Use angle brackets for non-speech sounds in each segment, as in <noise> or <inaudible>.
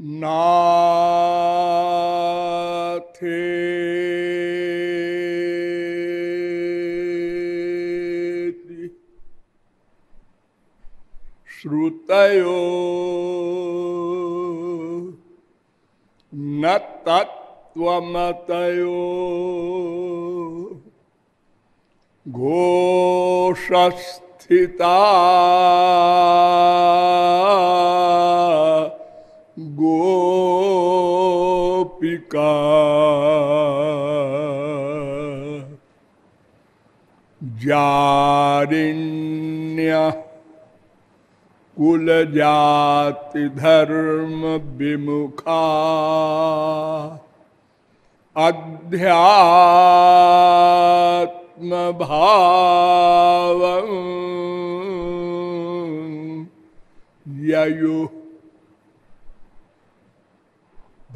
नाथे। श्रुतयो न तत्वमतयो घोषस्थिता। गोपिका। जारिण्य कुल जाति धर्म विमुखा अध्यात्म भाव ययु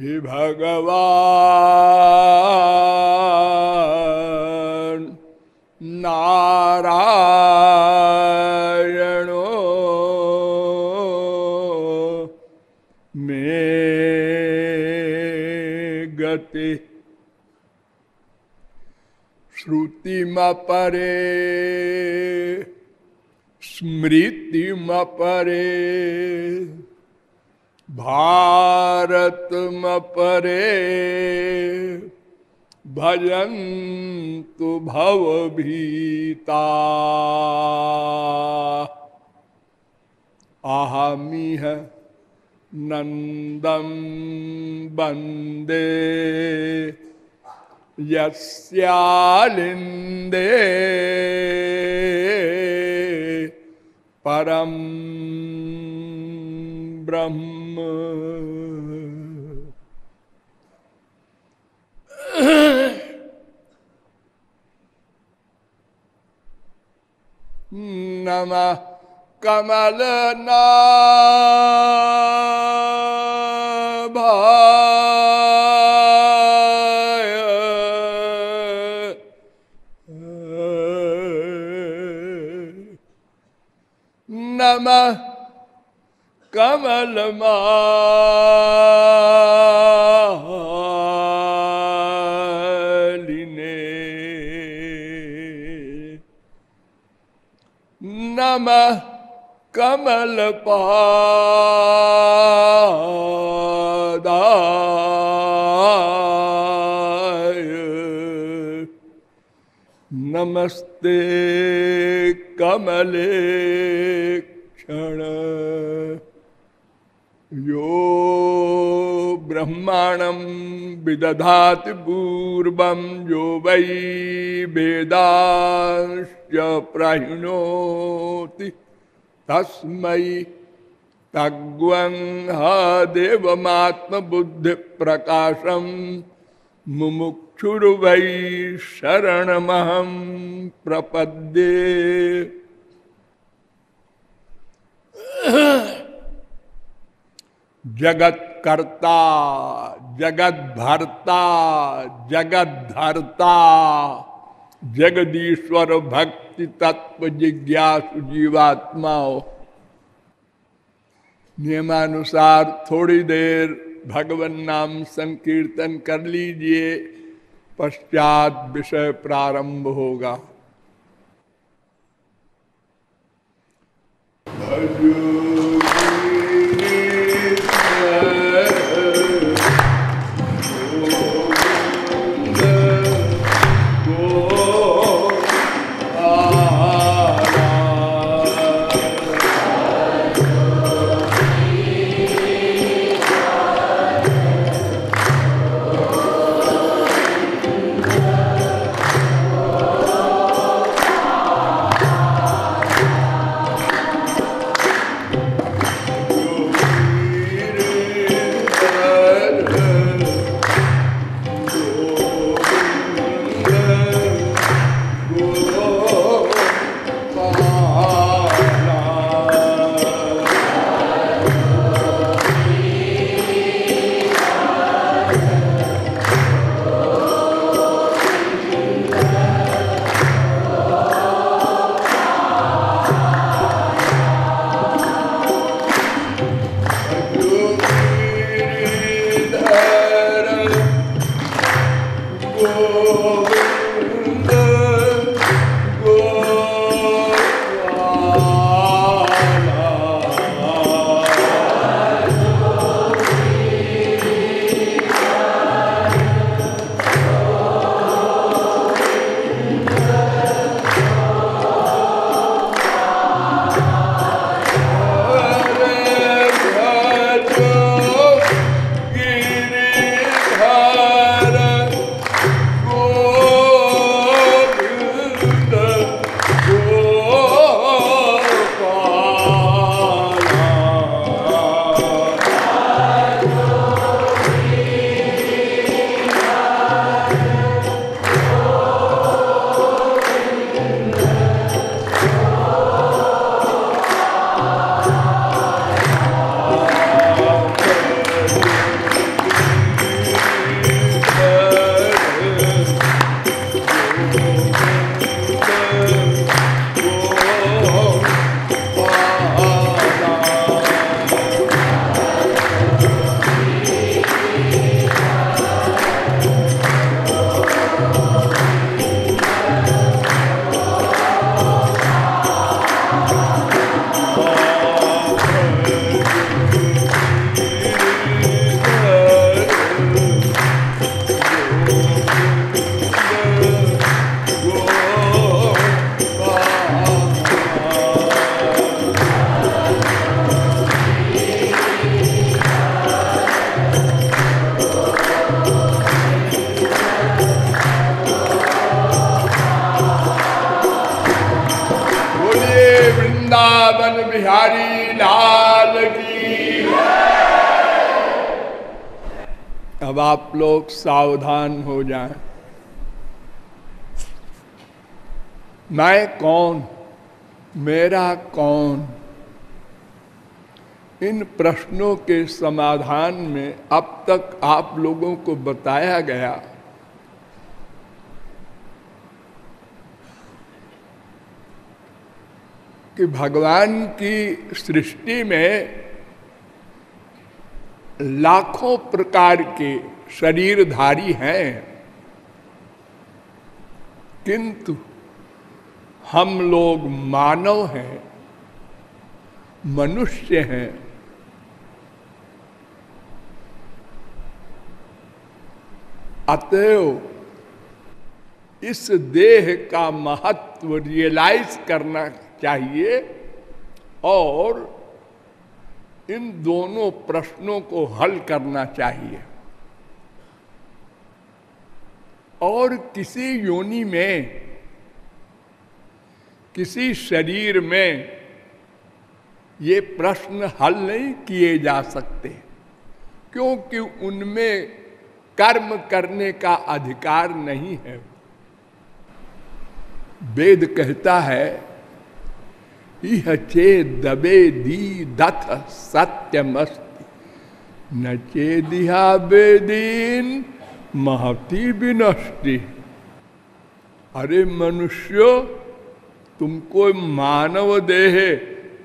हि भगवान् नारायणो मे गति श्रुतिमपरे स्मृतिमपरे भारतमपरे भजन्तु भवभीता। अहमिह नन्दं वंदे यस्यालिन्दे। परम ब्रह्म। नमः कमलनाभाय। नमः कमलमालिने। नमः कमलपादाय। नमस्ते कमले क्षण यो ब्रह्माणं विदधाति पूर्वं यो वै वेदांश्च प्रहिणोति तस्मै तग्वं हा देवमात्मबुद्धिप्रकाशं मुमुक्षुर्वै शरणमहं प्रपद्ये। जगत करता जगत भरता जगत धरता जगदीश्वर भक्ति तत्व जिज्ञासु जीवात्मा। नियमानुसार थोड़ी देर भगवान नाम संकीर्तन कर लीजिए, पश्चात विषय प्रारंभ होगा। भजू। सावधान हो जाएँ। मैं कौन? मेरा कौन? इन प्रश्नों के समाधान में अब तक आप लोगों को बताया गया। कि भगवान की सृष्टि में लाखों प्रकार के शरीरधारी हैं। किंतु हम लोग मानव हैं, मनुष्य हैं। अतएव इस देह का महत्व रियलाइज़ करना चाहिए और इन दोनों प्रश्नों को हल करना चाहिए। और किसी योनि में, किसी शरीर में ये प्रश्न हल नहीं किए जा सकते, क्योंकि उनमें कर्म करने का अधिकार नहीं है। वेद कहता है चे दबे दी दथ सत्यमस्ति, न चे दिहा बेदीन महती विनष्टि। अरे मनुष्य, तुमको मानव देह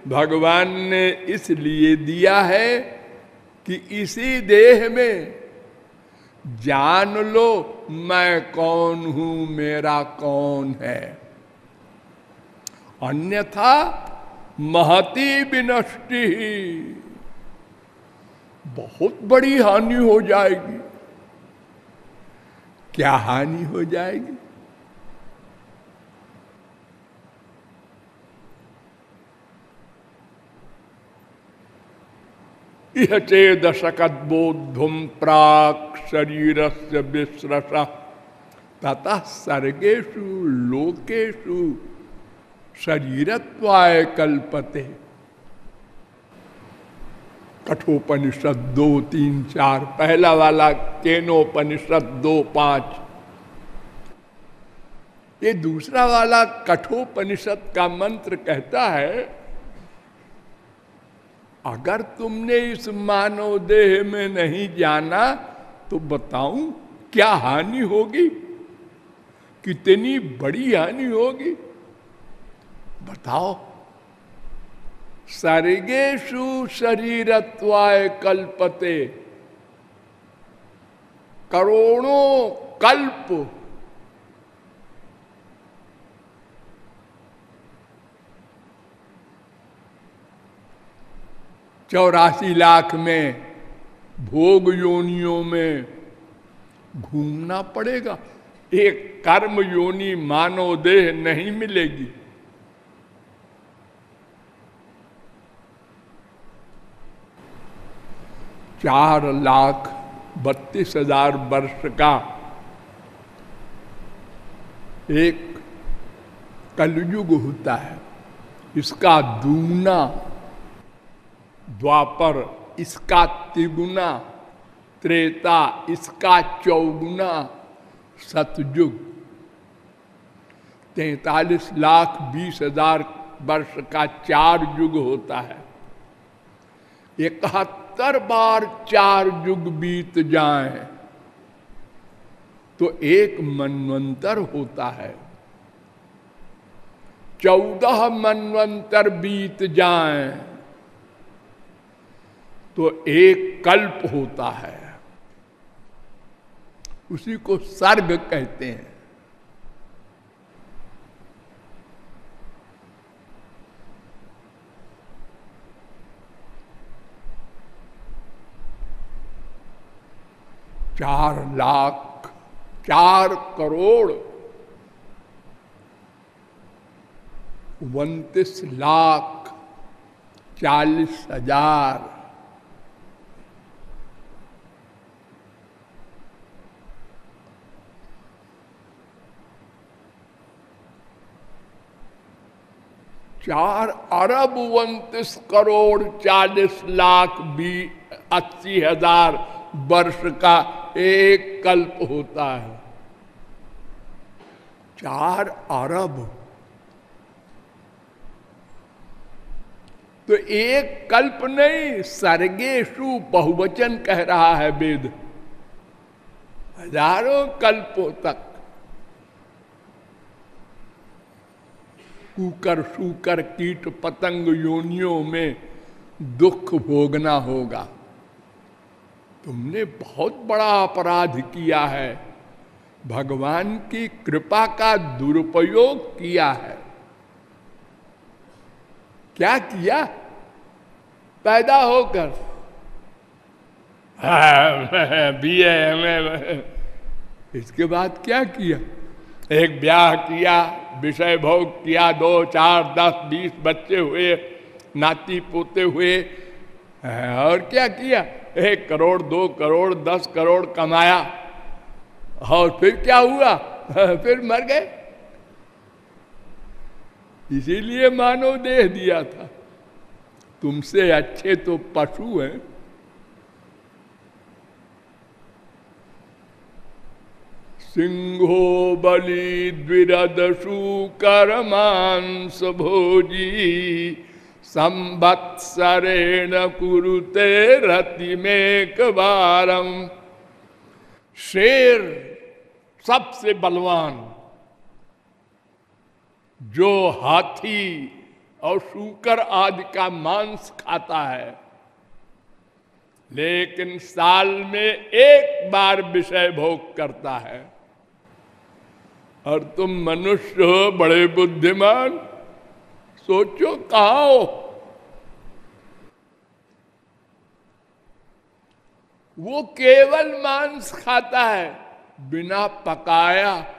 भगवान ने इसलिए दिया है कि इसी देह में, जान लो मैं कौन हूँ, मेरा कौन है। अन्यथा महती विनष्टि बहुत बड़ी हानि हो जाएगी। क्या हानि हो जाएगी? इह चेदशकदोधुम प्राक शरीर से विश्रस तथा सर्गेशु लोकेशु शरीरत्वाय कल्पते। कठोपनिषद दो, तीन, चार। पहला वाला, केनोपनिषद दो, पाँच। ये दूसरा वाला कठोपनिषद का मंत्र कहता है, अगर तुमने इस मानव देह में नहीं जाना तो बताऊँ क्या हानि होगी? कितनी बड़ी हानि होगी? बताओ। सर्गेशु शरीरत्वाय कल्पते। करोड़ों कल्प। चौरासी लाख में भोग योनियों में घूमना पड़ेगा। एक कर्म योनि मानव देह नहीं मिलेगी। चार लाख बत्तीस हज़ार वर्ष का एक कलयुग होता है। इसका दूना, द्वापर, इसका तिगुना, त्रेता, इसका चौगुना, सतयुग। तैतालीस लाख बीस हज़ार वर्ष का चार युग होता है। इकहत्तर बार चार युग बीत जाए तो एक मनवंतर होता है। चौदह मनवंतर बीत जाएँ तो एक कल्प होता है। उसी को सर्ग कहते हैं। चार लाख, चार करोड़। उनतीस लाख, चालीस हज़ार। चार अरब उन्तीस करोड़, चालीस लाख बी, अस्सी हज़ार वर्ष का एक कल्प होता है। चार अरब। तो एक कल्प नहीं सर्गेशु बहुवचन कह रहा है वेद। हज़ारों कल्पों तक। कुकर सुकर कीट पतंग योनियों में दुख भोगना होगा। तुमने बहुत बड़ा अपराध किया है। भगवान की कृपा का दुरुपयोग किया है। क्या किया? पैदा होकर। बी ए इसके बाद क्या किया? एक ब्याह किया विषय भोग किया दो चार दस बीस बच्चे हुए नाती पोते हुए और क्या किया? एक करोड़, दो करोड़, दस करोड़ कमाया। और फिर क्या हुआ? <laughs> फिर मर गए। इसीलिए मानव देह दिया था। तुमसे अच्छे तो पशु हैं। सिंहो बलि द्विरदशु कर्मांस भोजी। संवत्सरेण कुरुते रति में बारम शेर सबसे बलवान, जो हाथी और शूकर आदि का मांस खाता है। लेकिन साल में एक बार विषय भोग करता है। और तुम मनुष्य हो, बड़े बुद्धिमान, सोचो कहा हो? वो केवल मांस खाता है, बिना पकाया।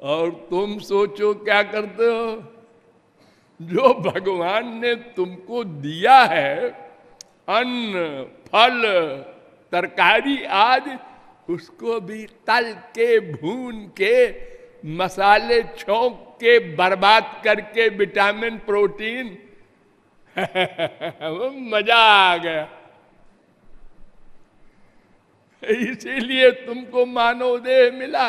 और तुम सोचो क्या करते हो? जो भगवान ने तुमको दिया है, अन्न, फल, तरकारी आदि, उसको भी तल के, भून के, मसाले छोंक के, बर्बाद करके, विटामिन, प्रोटीन <laughs> मज़ा आ गया। इसीलिए तुमको मानव देह मिला।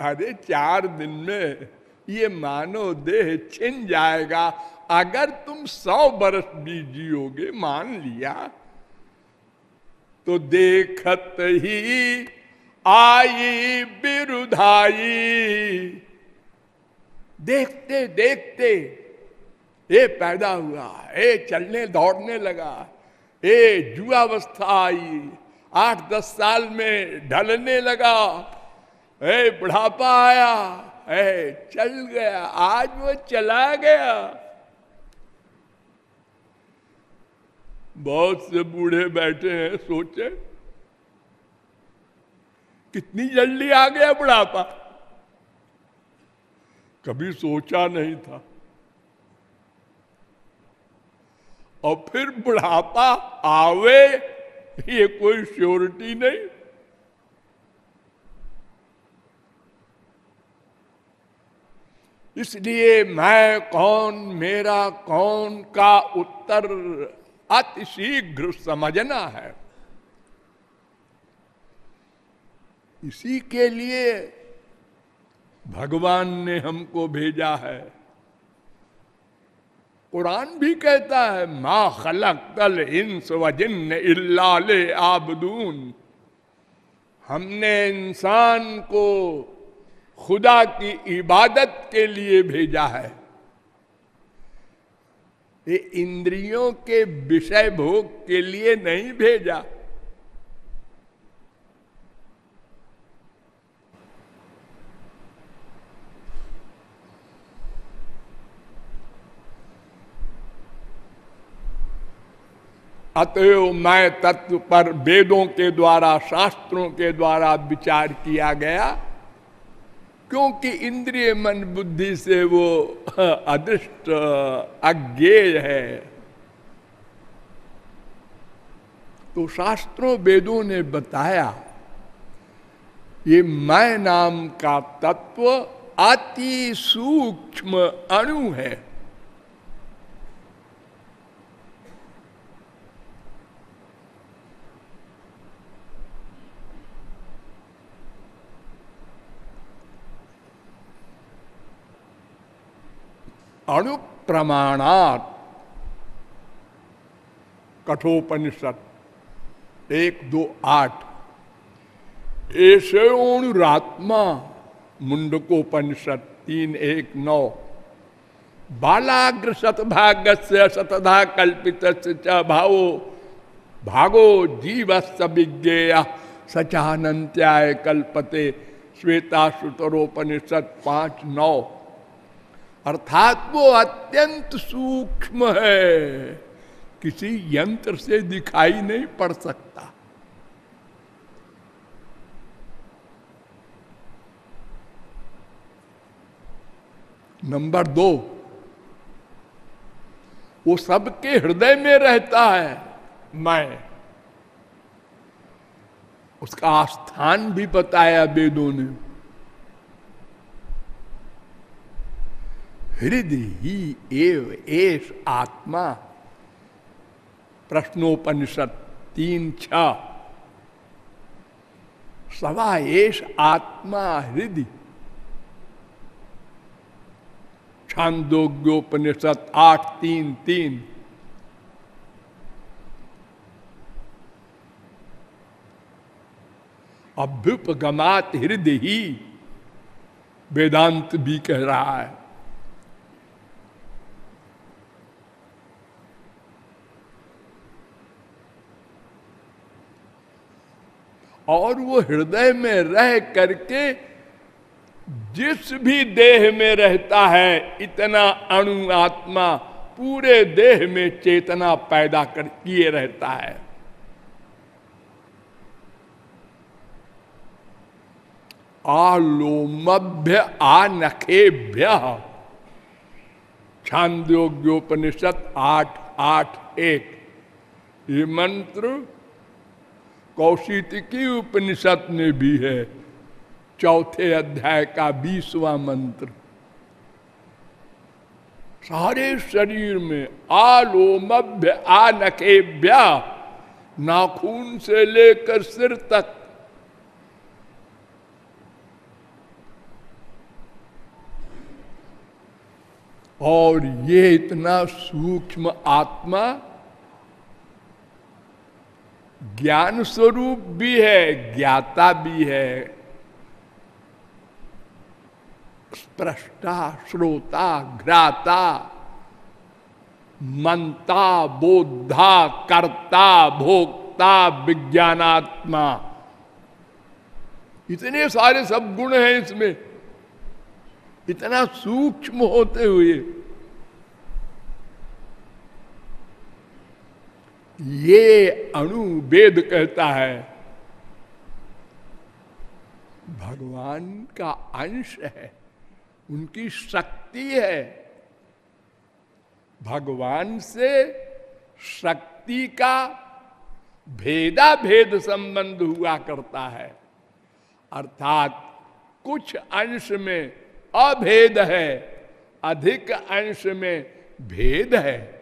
अरे चार दिन में ये मानव देह छिन जाएगा। अगर तुम सौ बरस भी जियोगे मान लिया तो देखत ही आई बिरुधाई। देखते देखते, ये पैदा हुआ ए चलने, दौड़ने लगा ए जुआवस्था आई आठ दस साल में ढलने लगा ए बुढ़ापा आया ए चल गया, आज वो चला गया। बहुत से बूढ़े बैठे हैं, सोचे, कितनी जल्दी आ गया बुढ़ापा। कभी सोचा नहीं था। और फिर बुढ़ापा आवे, ये कोई श्योरिटी नहीं। इसलिए मैं कौन, मेरा कौन का उत्तर अतिशीघ्र समझना है। इसी के लिए भगवान ने हमको भेजा है। कुरान भी कहता है, मा खलक तल इंस वजिन इल्लाले आबदून। हमने इंसान को खुदा की इबादत के लिए भेजा है। ये इंद्रियों के विषय भोग के लिए नहीं भेजा। अतएव मैं तत्व पर वेदों के द्वारा, शास्त्रों के द्वारा विचार किया गया, क्योंकि इंद्रिय मन बुद्धि से वो <laughs> अदृष्ट, अज्ञेय है। तो शास्त्रों वेदों ने बताया, ये मैं नाम का तत्व अति सूक्ष्म अणु है। अणु कठोपनिषद एक, दो, आठ। ऐसे अणुरात्मा मुंडकोपनिषद तीन, एक, नौ। बालाग्र शतभाग से शतधा कल्पित भावो, भागो जीवस्त विज्ञेय सचानंत्याय कल्पते। श्वेता सुतरोपनिषद पाँच, नौ। अर्थात वो अत्यंत सूक्ष्म है। किसी यंत्र से दिखाई नहीं पड़ सकता। नंबर दो, वो सबके हृदय में रहता है, मैं। उसका स्थान भी बताया वेदों ने। हृदय ही एव एस आत्मा। प्रश्नोपनिषद तीन छ। सवा एश आत्मा हृदय छांदोग्योपनिषद आठ तीन तीन। अभ्युपगमात हृदय ही। वेदांत भी कह रहा है। और वो हृदय में रह करके जिस भी देह में रहता है, इतना अणु आत्मा पूरे देह में चेतना पैदा कर किए रहता है। आलोमभ्य आनखेभ्य। छांदोग्योपनिषद आठ आठ, एक। ये मंत्र कौशिकी उपनिषद में भी है। चौथे अध्याय का बीसवा मंत्र। सारे शरीर में आलोमभ्य आनकेभ्या नाखून से लेकर सिर तक। और ये इतना सूक्ष्म आत्मा ज्ञान स्वरूप भी है, ज्ञाता भी है। स्प्रष्टा श्रोता, घ्राता मनता बोधा कर्ता, भोक्ता, विज्ञानात्मा। इतने सारे सब गुण हैं इसमें। इतना सूक्ष्म होते हुए ये अणु वेद कहता है। भगवान का अंश है, उनकी शक्ति है। भगवान से शक्ति का भेदा भेद संबंध हुआ करता है। अर्थात कुछ अंश में अभेद है, अधिक अंश में भेद है।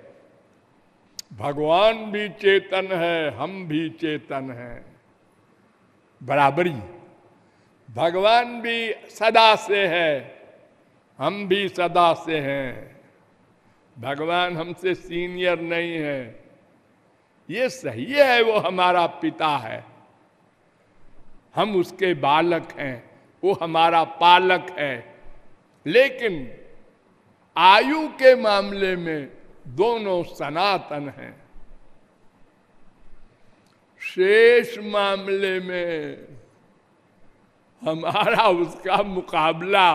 भगवान भी चेतन है, हम भी चेतन हैं। बराबरी। भगवान भी सदा से है, हम भी सदा से हैं। भगवान हमसे सीनियर नहीं है। ये सही है, वो हमारा पिता है। हम उसके बालक हैं, वो हमारा पालक है। लेकिन आयु के मामले में दोनों सनातन हैं। शेष मामले में हमारा उसका मुकाबला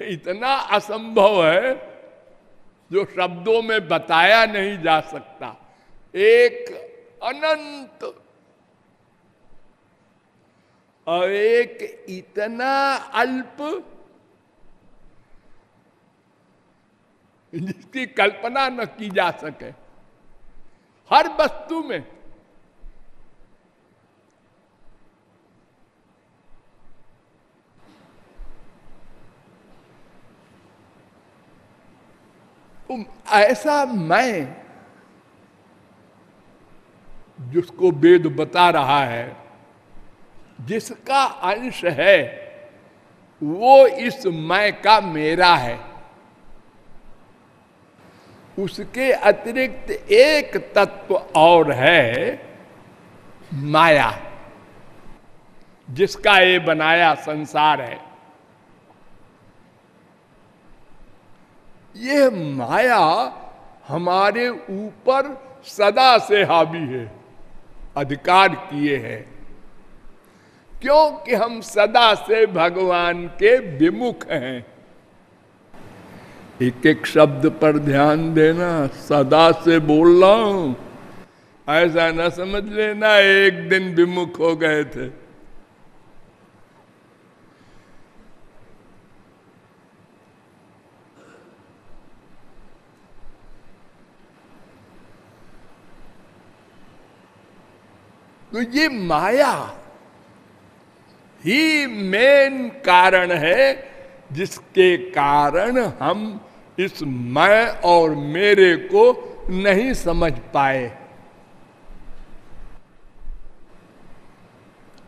इतना असंभव है जो शब्दों में बताया नहीं जा सकता। एक अनंत और एक इतना अल्प जिसकी कल्पना न की जा सके। हर वस्तु में ऐसा मैं जिसको वेद बता रहा है, जिसका अंश है, वो इस मैं का मेरा है। उसके अतिरिक्त एक तत्व और है माया, जिसका ये बनाया संसार है। यह माया हमारे ऊपर सदा से हावी है, अधिकार किए हैं, क्योंकि हम सदा से भगवान के विमुख हैं। एक एक शब्द पर ध्यान देना सदा से बोल रहा हूँ। ऐसा ना समझ लेना, एक दिन विमुख हो गए थे। तो ये माया ही मेन कारण है जिसके कारण हम इस मैं और मेरे को नहीं समझ पाए।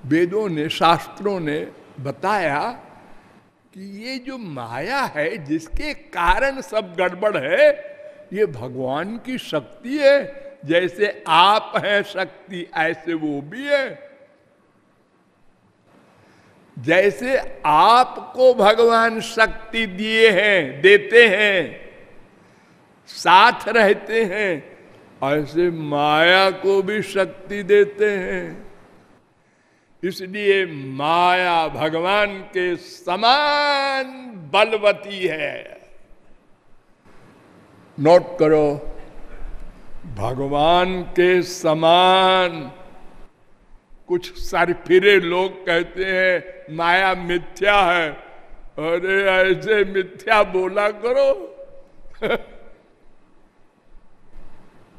वेदों ने, शास्त्रों ने बताया कि ये जो माया है, जिसके कारण सब गड़बड़ है, ये भगवान की शक्ति है। जैसे आप हैं शक्ति, ऐसे वो भी है। जैसे आपको भगवान शक्ति दिए हैं, देते हैं, साथ रहते हैं, ऐसे माया को भी शक्ति देते हैं। इसलिए माया भगवान के समान बलवती है। नोट करो, भगवान के समान कुछ सरफिरे लोग कहते हैं, माया मिथ्या है। अरे, ऐसे मिथ्या बोला करो। <laughs>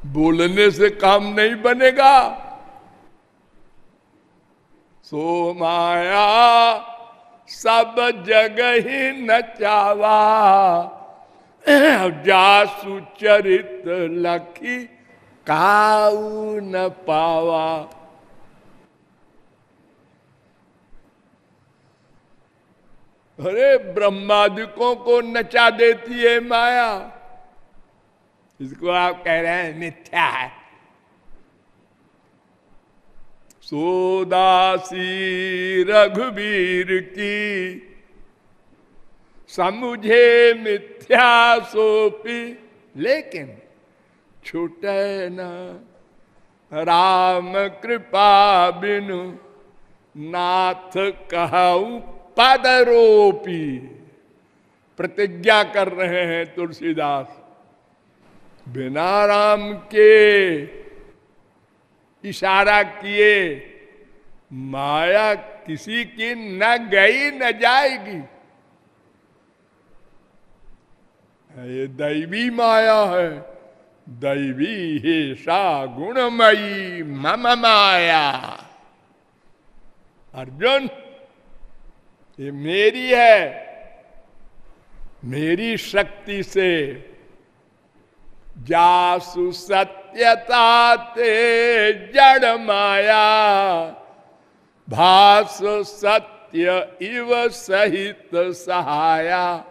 बोलने से काम नहीं बनेगा। सो माया, सब जगह ही नचावा <clears throat> जा सुचरित लखी काऊ न पावा। अरे ब्रह्मादिकों को नचा देती है माया। इसको आप कह रहे हैं, मिथ्या है। सोदासी रघुवीर की, समुझे मिथ्या सोपी। लेकिन छूटे न राम कृपा बिनु, नाथ कहूँ पदरोपी। प्रतिज्ञा कर रहे हैं तुलसीदास। बिना राम के इशारा किए, माया किसी की न गई न जाएगी। ये दैवी माया है, दैवी हे सा गुणमयी मम माया। अर्जुन। ये मेरी है। मेरी शक्ति से जासु सत्यता ते जड़ माया, भास सत्य इव सहित सहाया।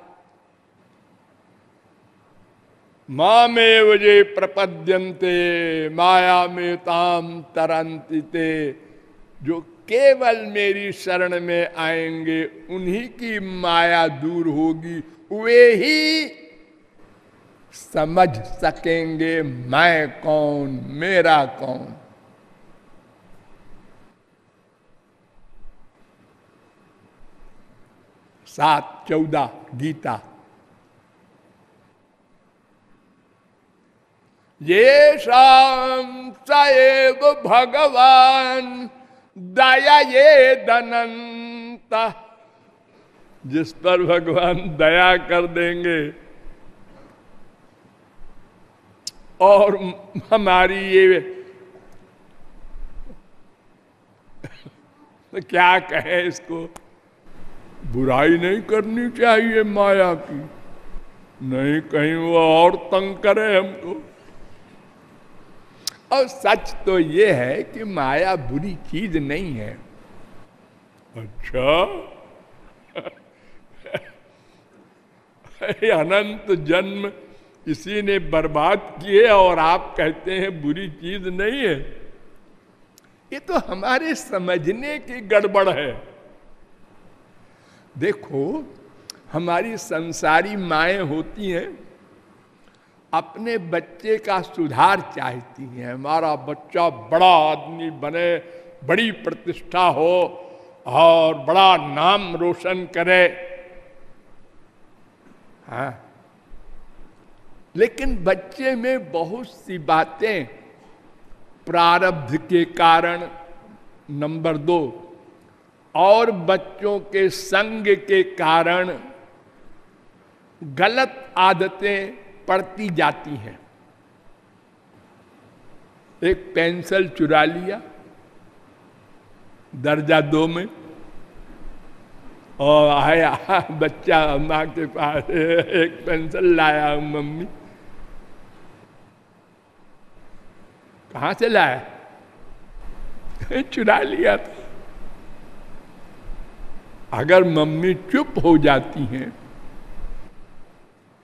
मामेव जे प्रपद्यंते माया में ताम तरंतिते जो केवल मेरी शरण में आएँगे, उन्हीं की माया दूर होगी, वे ही समझ सकेंगे मैं कौन, मेरा कौन। सात, चौदह, गीता। ये शाम सएव भगवान दया ये दनंता। जिस पर भगवान दया कर देंगे, और हमारी ये तो <laughs> क्या कहे इसको? बुराई नहीं करनी चाहिए माया की। नहीं कहीं वो और तंग करे हमको। और सच तो ये है कि माया बुरी चीज़ नहीं है। अच्छा। <laughs> अनंत जन्म इसी ने बर्बाद किए और आप कहते हैं बुरी चीज़ नहीं है। ये तो हमारे समझने की गड़बड़ है। देखो, हमारी संसारी माएँ होती हैं अपने बच्चे का सुधार चाहती हैं। हमारा बच्चा बड़ा आदमी बने, बड़ी प्रतिष्ठा हो और बड़ा नाम रोशन करे। हाँ। लेकिन बच्चे में बहुत सी बातें प्रारब्ध के कारण, नंबर दो, और बच्चों के संग के कारण गलत आदतें पड़ती जाती हैं। एक पेंसिल चुरा लिया, दर्जा दो में, और आया <laughs> बच्चा माँ के पास, एक पेंसिल लाया मम्मी। कहा से लाया? चुरा लिया अगर मम्मी चुप हो जाती हैं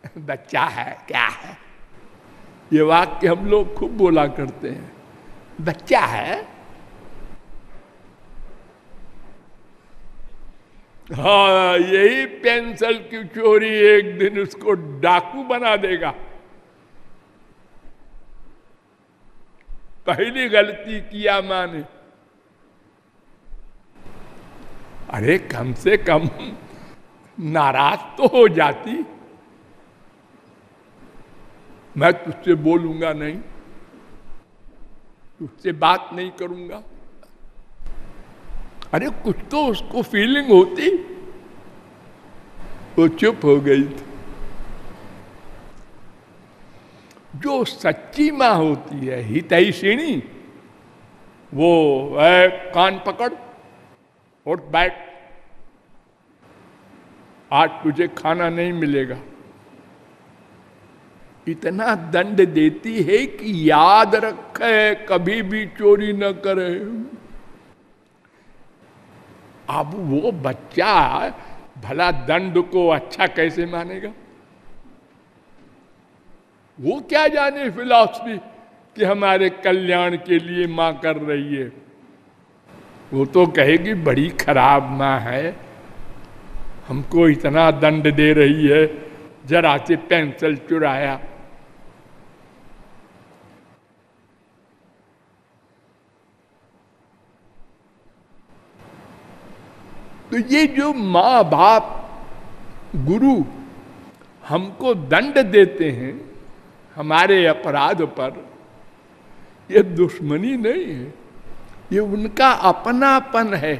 <laughs> बच्चा है, क्या है? ये वाक्य हम लोग खूब बोला करते हैं। बच्चा है? हाँ यही पेंसिल की चोरी एक दिन उसको डाकू बना देगा। पहली गलती किया माने। अरे, कम से कम नाराज़ तो हो जाती। मैं तुझसे बोलूँगा नहीं। तुझसे बात नहीं करूँगा। अरे कुछ तो उसको फीलिंग होती। वो चुप हो गई थी। जो सच्ची माँ होती है, हितैषिणी, वो है कान पकड़ और बैठ। आज तुझे खाना नहीं मिलेगा। इतना दंड देती है कि याद रखे, कभी भी चोरी न करे। अब वो बच्चा भला दंड को अच्छा कैसे मानेगा? वो क्या जाने फिलॉसफी कि हमारे कल्याण के लिए माँ कर रही है? वो तो कहेगी, बड़ी खराब माँ है। हमको इतना दंड दे रही है। जरा से पेंसिल चुराया तो ये जो माँ बाप गुरु हमको दंड देते हैं, हमारे अपराध पर, ये दुश्मनी नहीं है। ये उनका अपनापन है।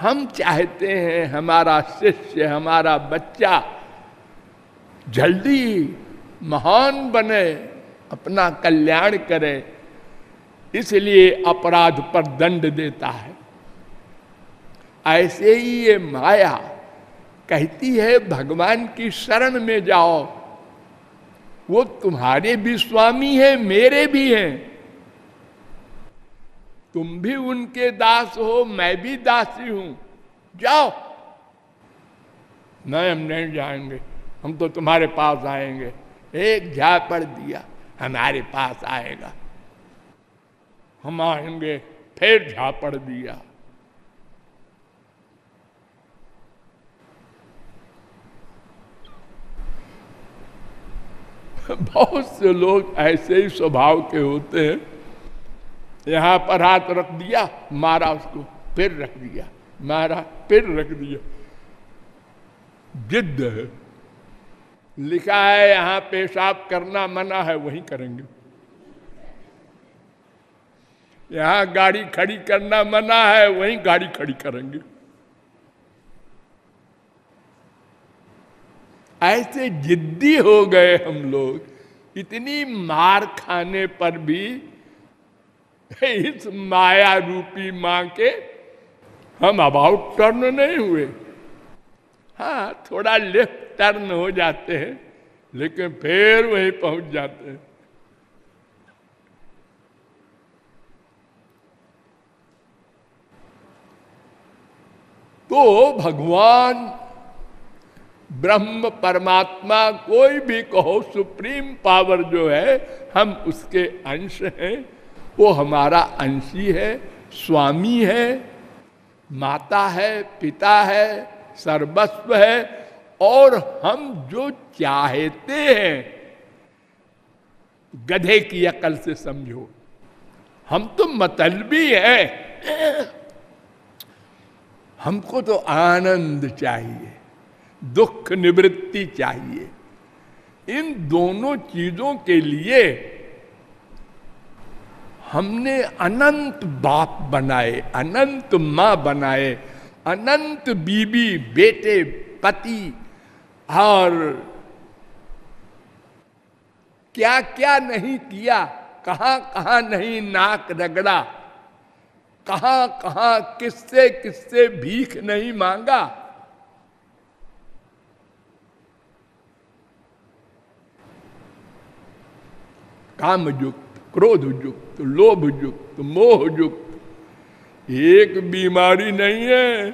हम चाहते हैं हमारा शिष्य, हमारा बच्चा जल्दी महान बने, अपना कल्याण करे, इसलिए अपराध पर दंड देता है। ऐसे ही ये माया कहती है, भगवान की शरण में जाओ। वो तुम्हारे भी स्वामी है, मेरे भी हैं। तुम भी उनके दास हो, मैं भी दासी हूँ। जाओ। नहीं हम नहीं जाएँगे। हम तो तुम्हारे पास आएँगे। एक झा झापड़ दिया, हमारे पास आएगा। हम आएँगे, फिर झा झापड़ दिया। <laughs> बहुत से लोग ऐसे ही स्वभाव के होते हैं। यहाँ पर हाथ रख दिया, मारा उसको, फिर रख दिया, मारा, फिर रख दिया। जिद्द है। लिखा है, यहाँ पेशाब करना मना है, वहीं करेंगे। यहाँ गाड़ी खड़ी करना मना है, वहीं गाड़ी खड़ी करेंगे। ऐसे जिद्दी हो गए हम लोग। इतनी मार खाने पर भी इस माया रूपी माँ के हम अबाउट टर्न नहीं हुए। हाँ थोड़ा लेफ़्ट टर्न हो जाते हैं, लेकिन फिर वहीं पहुँच जाते हैं। तो भगवान ब्रह्म परमात्मा कोई भी कहो, सुप्रीम पावर जो है, हम उसके अंश हैं। वो हमारा अंशी है, स्वामी है, माता है, पिता है, सर्वस्व है, और हम जो चाहते हैं, गधे की अकल से समझो। हम तो मतलबी हैं। हमको तो आनंद चाहिए। दुख निवृत्ति चाहिए। इन दोनों चीज़ों के लिए हमने अनंत बाप बनाए, अनंत माँ बनाए, अनंत बीबी, बेटे, पति, और क्या क्या नहीं किया कहाँ कहाँ नहीं नाक रगड़ा कहाँ कहाँ किससे किससे भीख नहीं मांगा काम युक्त क्रोध युक्त लोभ युक्त मोह युक्त एक बीमारी नहीं है।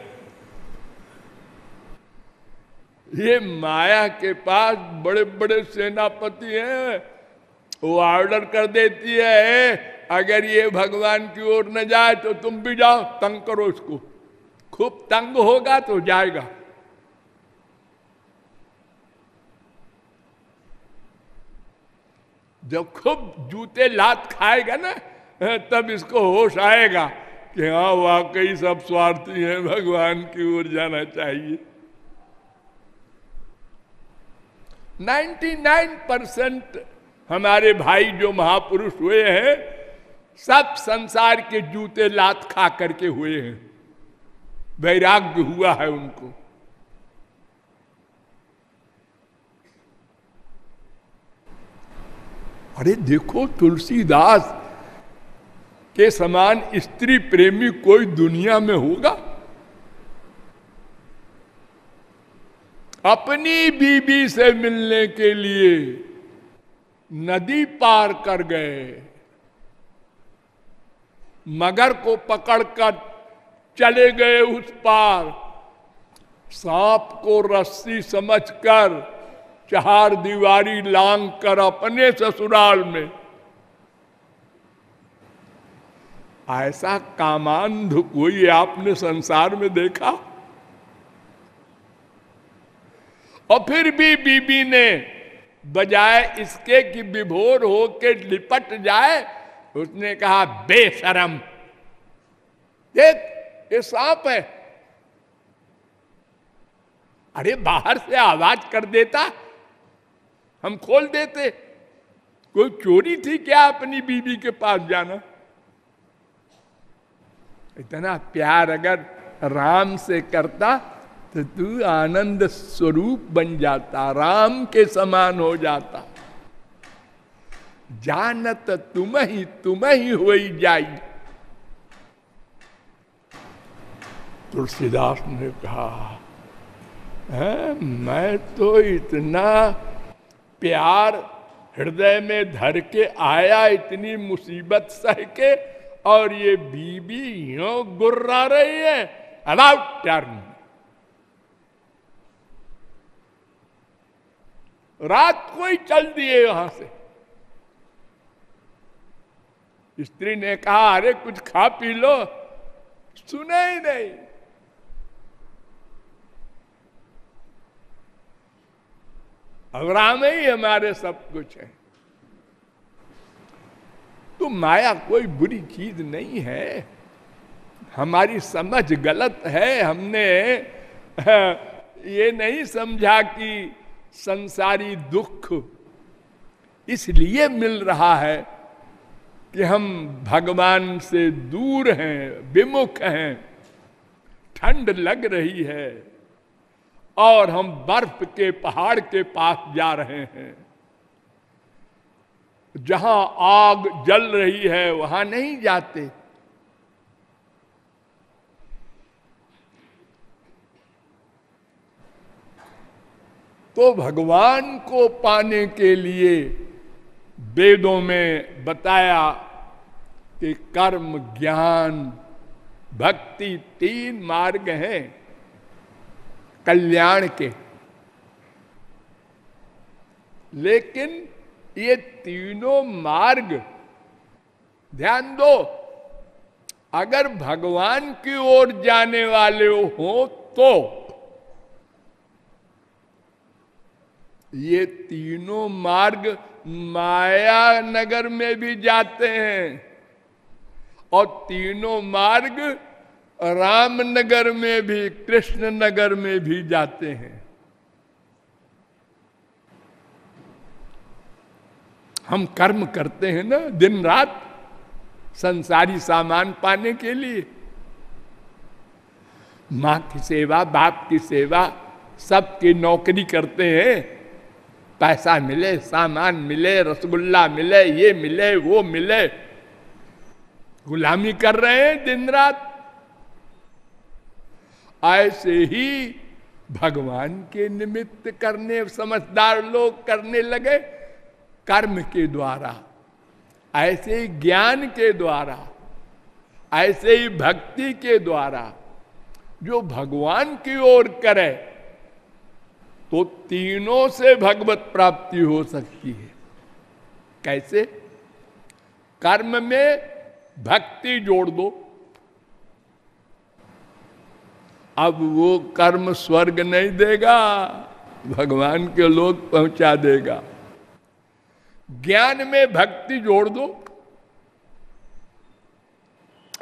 ये माया के पास बड़े बड़े सेनापति हैं। वो ऑर्डर कर देती है, अगर ये भगवान की ओर न जाए तो तुम भी जाओ, तंग करो इसको खूब तंग होगा तो जाएगा। जब खूब जूते लात खाएगा ना तब इसको होश आएगा कि हाँ वाकई सब स्वार्थी हैं, भगवान की ओर जाना चाहिए। 99 परसेंट हमारे भाई जो महापुरुष हुए हैं, सब संसार के जूते लात खा करके हुए हैं। वैराग्य हुआ है उनको। अरे देखो तुलसीदास, के समान स्त्री प्रेमी कोई दुनिया में होगा? अपनी बीबी से मिलने के लिए नदी पार कर गए, मगर को पकड़कर चले गए उस पार। सांप को रस्सी समझकर चार दीवारी लांग कर अपने ससुराल में। ऐसा कामांध कोई आपने संसार में देखा? और फिर भी बीबी ने बजाय इसके कि विभोर होके लिपट जाए, उसने कहा, बेशरम। देख, ये सांप है। अरे, बाहर से आवाज़ कर देता हम खोल देते। कोई चोरी थी क्या अपनी बीबी के पास जाना? इतना प्यार अगर राम से करता तो तू आनंद स्वरूप बन जाता, राम के समान हो जाता। जानत तुम ही तुम ही हो जाई। तुलसीदास ने कहा मैं तो इतना प्यार हृदय में धर के आया इतनी मुसीबत सह के, और ये बीबी यो गुर्रा रही है। अबाउट टर्न रात को ही चल दिए यहाँ से। स्त्री ने कहा, अरे कुछ खा पी लो। सुना ही नहीं। राम ही हमारे सब कुछ है। तो माया कोई बुरी चीज़ नहीं है। हमारी समझ गलत है। हमने, <laughs> ये नहीं समझा कि संसारी दुख इसलिए मिल रहा है कि हम भगवान से दूर हैं, विमुख हैं, ठंड लग रही है। और हम बर्फ़ के पहाड़ के पास जा रहे हैं। जहाँ आग जल रही है, वहाँ नहीं जाते। तो भगवान को पाने के लिए वेदों में बताया कि कर्म, ज्ञान, भक्ति तीन मार्ग हैं। कल्याण के। लेकिन ये तीनों मार्ग, ध्यान दो, अगर भगवान की ओर जाने वाले हो तो ये तीनों मार्ग माया नगर में भी जाते हैं। और तीनों मार्ग रामनगर में भी कृष्ण नगर में भी जाते हैं। हम कर्म करते हैं ना दिन रात संसारी सामान पाने के लिए। माँ की सेवा, बाप की सेवा, सबकी नौकरी करते हैं। पैसा मिले, सामान मिले, रसगुल्ला मिले, ये मिले, वो मिले। गुलामी कर रहे हैं दिन रात। ऐसे ही भगवान के निमित्त करने, समझदार लोग करने लगे कर्म के द्वारा, ऐसे ही ज्ञान के द्वारा, ऐसे ही भक्ति के द्वारा। जो भगवान की ओर करे तो तीनों से भगवत प्राप्ति हो सकती है। कैसे? कर्म में भक्ति जोड़ दो। अब वो कर्म स्वर्ग नहीं देगा, भगवान के लोग पहुँचा देगा। ज्ञान में भक्ति जोड़ दो।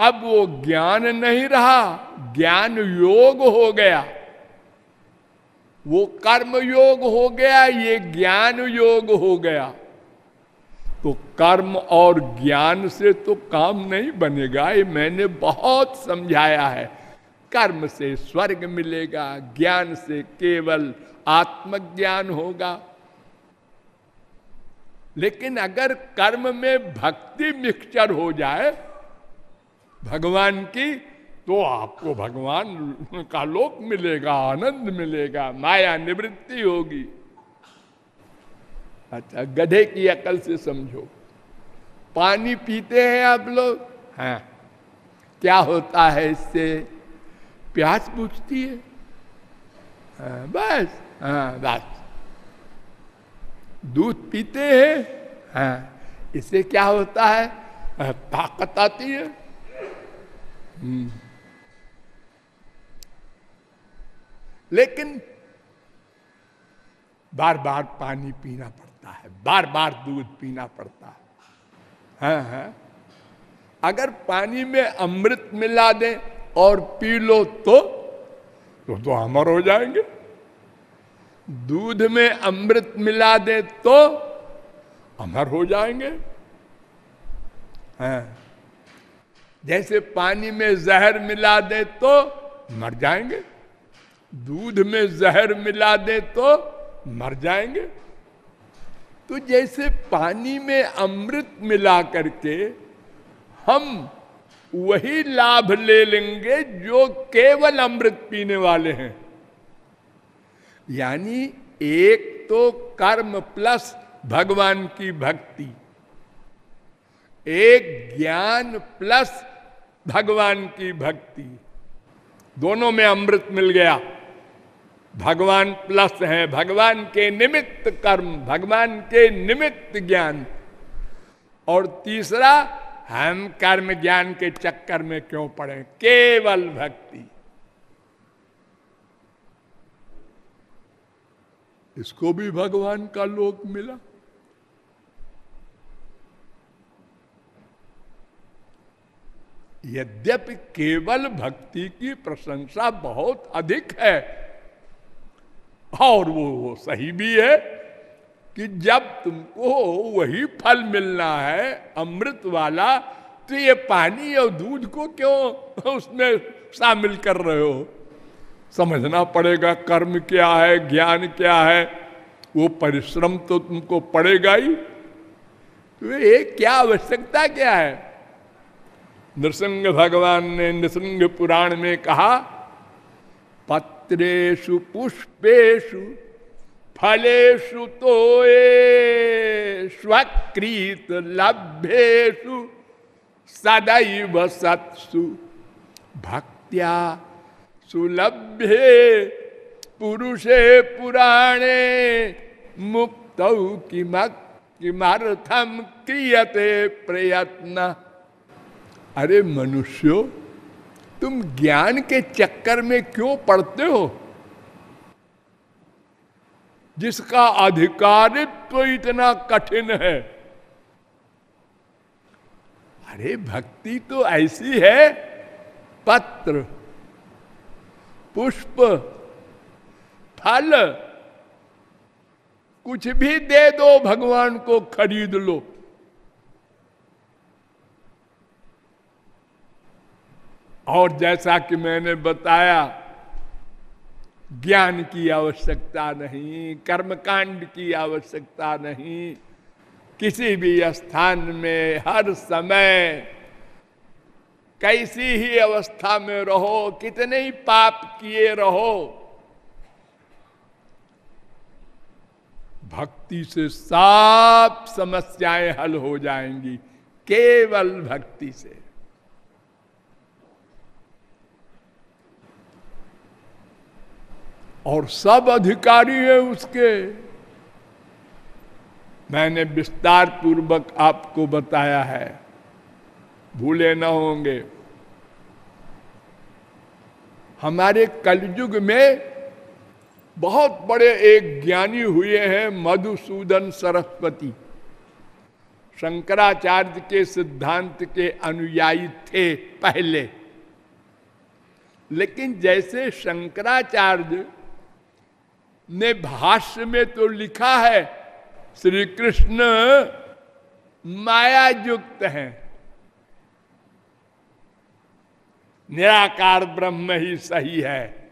अब वो ज्ञान नहीं रहा, ज्ञान योग हो गया। वो कर्म योग हो गया, ये ज्ञान योग हो गया। तो कर्म और ज्ञान से तो काम नहीं बनेगा, ये मैंने बहुत समझाया है। कर्म से स्वर्ग मिलेगा, ज्ञान से केवल आत्मज्ञान होगा। लेकिन अगर कर्म में भक्ति मिक्सचर हो जाए, भगवान की तो आपको भगवान का लोक मिलेगा, आनंद मिलेगा, माया निवृत्ति होगी। अच्छा गधे की अकल से समझो। पानी पीते हैं आप लोग? हाँ। क्या होता है इससे? प्यास पूछती है। हाँ, बस हाँ बस। दूध पीते हैं हाँ इससे क्या होता है? हाँ, ताकत आती है। हम्म। लेकिन बार बार पानी पीना पड़ता है बार बार दूध पीना पड़ता है। हाँ हाँ। अगर पानी में अमृत मिला दें और पी लो तो तो, तो अमर हो जाएँगे। दूध में अमृत मिला दे तो अमर हो जाएँगे। हाँ। जैसे पानी में जहर मिला दे तो मर जाएँगे। दूध में जहर मिला दे तो मर जाएँगे। तो जैसे पानी में अमृत मिला करके हम वही लाभ ले लेंगे जो केवल अमृत पीने वाले हैं। यानी एक तो कर्म प्लस भगवान की भक्ति, एक ज्ञान प्लस भगवान की भक्ति। दोनों में अमृत मिल गया। भगवान प्लस है, भगवान के निमित्त कर्म, भगवान के निमित्त ज्ञान। और तीसरा हम कर्म ज्ञान के चक्कर में क्यों पड़े? केवल भक्ति। इसको भी भगवान का लोक मिला। यद्यपि केवल भक्ति की प्रशंसा बहुत अधिक है और वो, वो सही भी है कि जब तुमको वही फल मिलना है, अमृत वाला तो ये पानी और दूध को क्यों उसमें शामिल कर रहे हो? समझना पड़ेगा कर्म क्या है, ज्ञान क्या है। वो परिश्रम तो तुमको पड़ेगा ही। तो ये क्या आवश्यकता क्या है? नृसिंह भगवान ने नृसिंह पुराण में कहा पत्रेशु पुष्पेशु फलेशु तो स्वकृत लभ्येशु सदैव सत्सु। भक्त्या सुलभ्ये पुरुषे पुराणे मुक्त किमर्थम क्रियते प्रयत्न। अरे मनुष्यो, तुम ज्ञान के चक्कर में क्यों पड़ते हो? जिसका अधिकारित्व तो इतना कठिन है। अरे, भक्ति तो ऐसी है, पत्र, पुष्प, फल, कुछ भी दे दो, भगवान को खरीद लो। और जैसा कि मैंने बताया ज्ञान की आवश्यकता नहीं, कर्मकांड की आवश्यकता नहीं। किसी भी स्थान में हर समय कैसी ही अवस्था में रहो, कितने ही पाप किए रहो, भक्ति से सब समस्याएँ हल हो जाएँगी, केवल भक्ति से। और सब अधिकारी है उसके। मैंने विस्तार पूर्वक आपको बताया है। भूले न होंगे। हमारे कलयुग में बहुत बड़े एक ज्ञानी हुए हैं मधुसूदन सरस्वती। शंकराचार्य के सिद्धांत के अनुयायी थे पहले। लेकिन जैसे शंकराचार्य ने भाष्य में तो लिखा है श्री कृष्ण माया युक्त है। निराकार ब्रह्म ही सही है।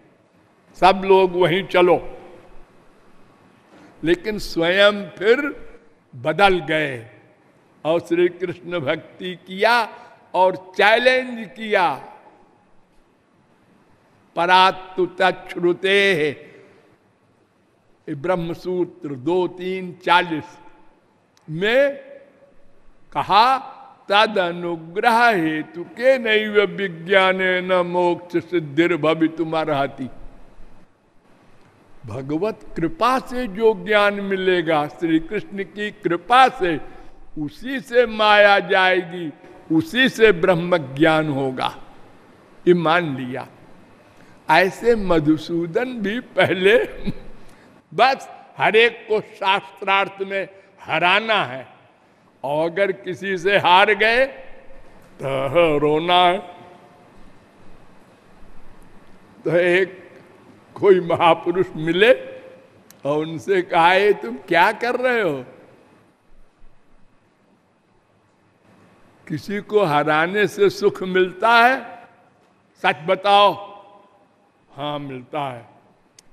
सब लोग वहीं चलो। लेकिन स्वयं फिर बदल गए और श्री कृष्ण भक्ति किया और चैलेंज किया। परातु तछ्रुते ब्रह्म सूत्र दो, तीन, चालीस। में कहा तद अनुग्रह हेतु के नहीं विज्ञान न मोक्ष सिद्धिर भवि रहती भगवत कृपा से जो ज्ञान मिलेगा श्री कृष्ण की कृपा से उसी से माया जाएगी, उसी से ब्रह्म ज्ञान होगा। ये मान लिया। ऐसे मधुसूदन भी पहले बस हरेक को शास्त्रार्थ में हराना है। और अगर किसी से हार गए तो रोना है। तो एक कोई महापुरुष मिले और उनसे कहा तुम क्या कर रहे हो? किसी को हराने से सुख मिलता है? सच बताओ। हाँ मिलता है।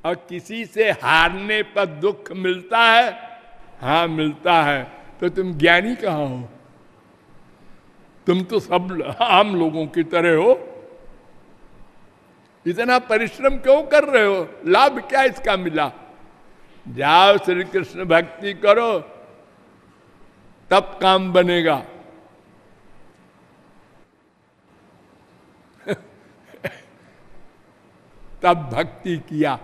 और किसी से हारने पर दुख मिलता है? हाँ मिलता है। तो तुम ज्ञानी कहा हो? तुम तो सब आम लोगों की तरह हो। इतना परिश्रम क्यों कर रहे हो? लाभ क्या इसका मिला? जाओ श्री कृष्ण भक्ति करो, तब काम बनेगा। <laughs> तब भक्ति किया।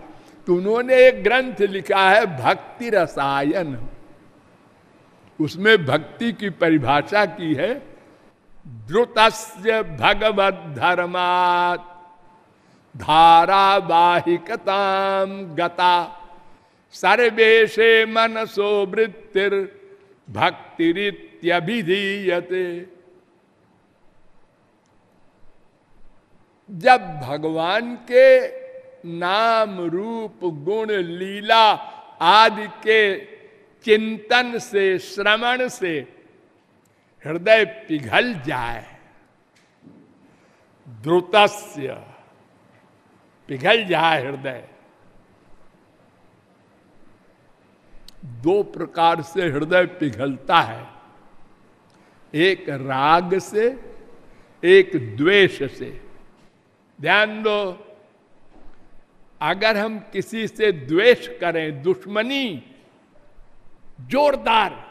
तो उन्होंने एक ग्रंथ लिखा है, भक्ति रसायन। उसमें भक्ति की परिभाषा की है द्रुत भगवत धर्मात धारावाहिकता गता। सर्वेशे मनसो वृत्तिर भक्तिरित्यभिधीयते। जब भगवान के नाम रूप गुण लीला आदि के चिंतन से, श्रवण से हृदय पिघल जाए। द्रुतस्य पिघल जाए हृदय। दो प्रकार से हृदय पिघलता है। एक राग से, एक द्वेष से। ध्यान दो अगर हम किसी से द्वेष करें, दुश्मनी, जोरदार,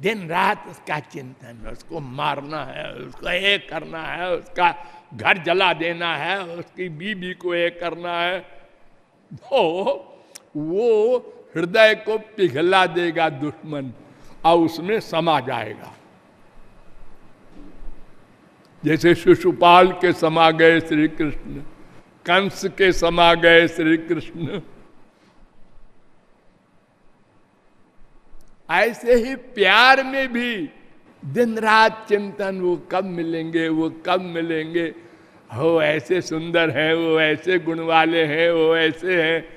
दिन रात उसका चिंतन उसको मारना है, उसको एक करना है, उसका घर जला देना है, उसकी बीबी को एक करना है तो वो हृदय को पिघला देगा दुश्मन, और उसमें समा जाएगा। जैसे शिशुपाल के समा गए श्री कृष्ण कंस के समा गए श्री कृष्ण। ऐसे ही प्यार में भी दिन रात चिंतन, वो कब मिलेंगे, वो कब मिलेंगे? हो ऐसे सुंदर हैं, वो ऐसे गुण वाले हैं, वो ऐसे हैं।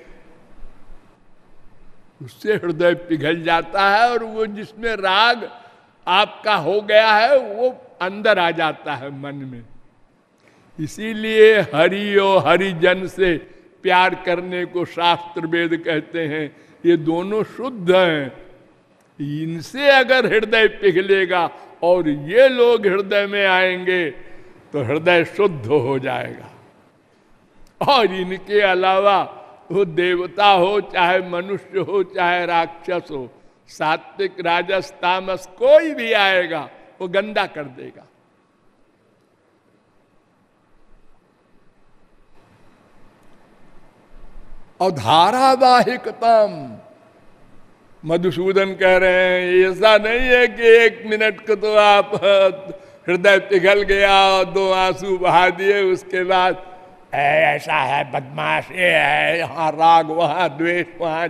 उससे हृदय पिघल जाता है और वो जिसमें राग आपका हो गया है, वो अंदर आ जाता है मन में। इसीलिए हरि और हरिजन से प्यार करने को शास्त्र वेद कहते हैं। ये दोनों शुद्ध हैं। इनसे अगर हृदय पिघलेगा और ये लोग हृदय में आएँगे तो हृदय शुद्ध हो जाएगा। और इनके अलावा वो देवता हो, चाहे मनुष्य हो, चाहे राक्षस हो, सात्विक राजस, तामस कोई भी आएगा, वो गंदा कर देगा। और धारावाहिकतम। मधुसूदन कह रहे हैं, ऐसा नहीं है कि एक मिनट को तो आप हृदय पिघल गया और दो आँसू बहा दिए, उसके बाद ऐसा है, बदमाश, ये है, यहाँ राग, वहाँ द्वेष, वहाँ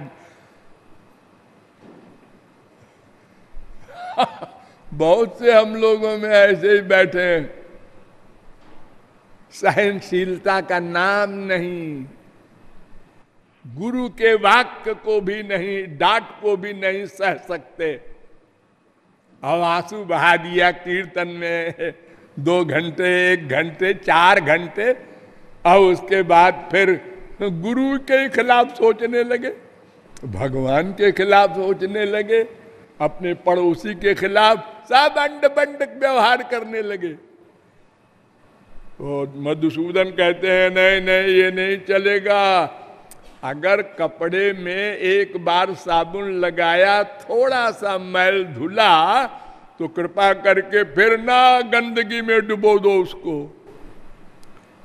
<laughs> बहुत से हम लोगों में ऐसे ही बैठे हैं। सहनशीलता का नाम नहीं। गुरु के वाक्य को भी नहीं, डांट को भी नहीं सह सकते। और आँसू बहा दिया कीर्तन में, दो घंटे, एक घंटे, चार घंटे और उसके बाद फिर गुरु के खिलाफ सोचने लगे, भगवान के खिलाफ सोचने लगे, अपने पड़ोसी के खिलाफ सब अंड बंड व्यवहार करने लगे। तो मधुसूदन कहते हैं, नहीं नहीं, ये नहीं चलेगा। अगर कपड़े में एक बार साबुन लगाया, थोड़ा सा मैल धुला तो कृपा करके फिर ना गंदगी में डुबो दो उसको।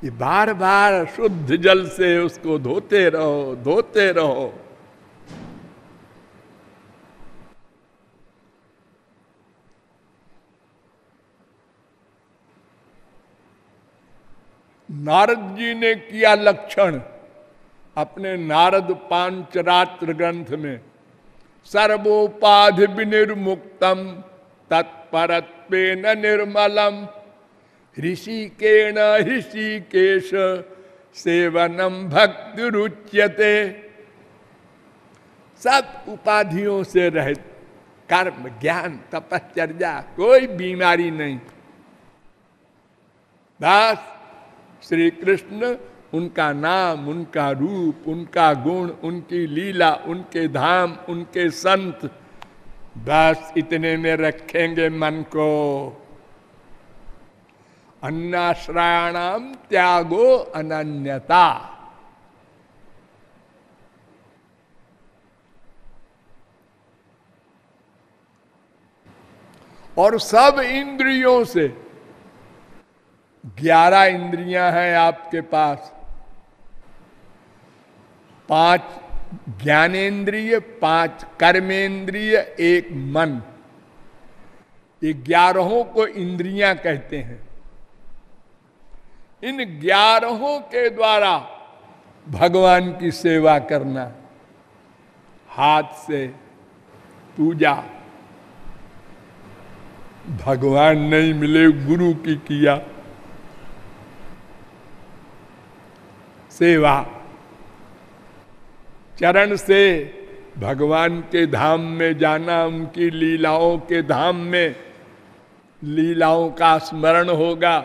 ये बार बार शुद्ध जल से उसको धोते रहो धोते रहो। नारद जी ने किया लक्षण। अपने नारद पांचरात्र ग्रंथ में सर्वोपाधि विनिर्मुक्तम तत्परत्व निर्मलम। ऋषिकेण ऋषिकेश, सेवनम भक्ति रुच्यते सब उपाधियों से रहित कर्म, ज्ञान, तपश्चर्या, कोई बीमारी नहीं। बस श्री कृष्ण उनका नाम, उनका रूप, उनका गुण, उनकी लीला, उनके धाम, उनके संत। बस इतने में रखेंगे मन को। अन्नाश्रयाणाम त्यागो अनन्यता। और सब इंद्रियों से, ग्यारह इंद्रियाँ हैं आपके पास। पाँच ज्ञानेन्द्रिय पाँच कर्मेंद्रिय, एक मन। ये ग्यारहों को इंद्रियाँ कहते हैं। इन ग्यारहों के द्वारा भगवान की सेवा करना, हाथ से पूजा। भगवान नहीं मिले, गुरु की किया। सेवा। चरण से भगवान के धाम में जाना, उनकी लीलाओं के धाम में। लीलाओं का स्मरण होगा।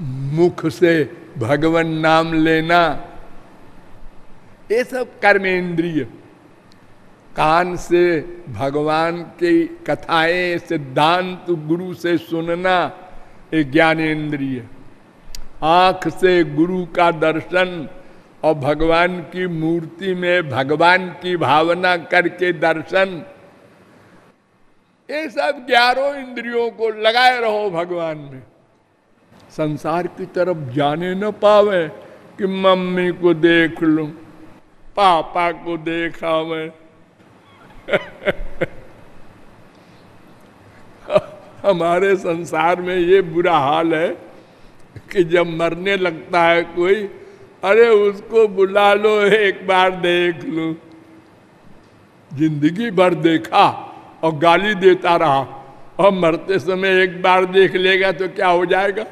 मुख से भगवान नाम लेना, ये सब कर्मेंद्रिय। कान से भगवान की कथाएँ, सिद्धांत, गुरु से सुनना एक ज्ञानेन्द्रिय आँख से गुरु का दर्शन और भगवान की मूर्ति में भगवान की भावना करके दर्शन। ये सब ग्यारह इंद्रियों को लगाए रहो भगवान में। संसार की तरफ़ जाने न पावे कि मम्मी को देख लू, पापा को देखा मैं <laughs> हमारे संसार में ये बुरा हाल है कि जब मरने लगता है कोई, अरे उसको बुला लो, एक बार देख लो। ज़िंदगी भर देखा और गाली देता रहा, और मरते समय एक बार देख लेगा तो क्या हो जाएगा?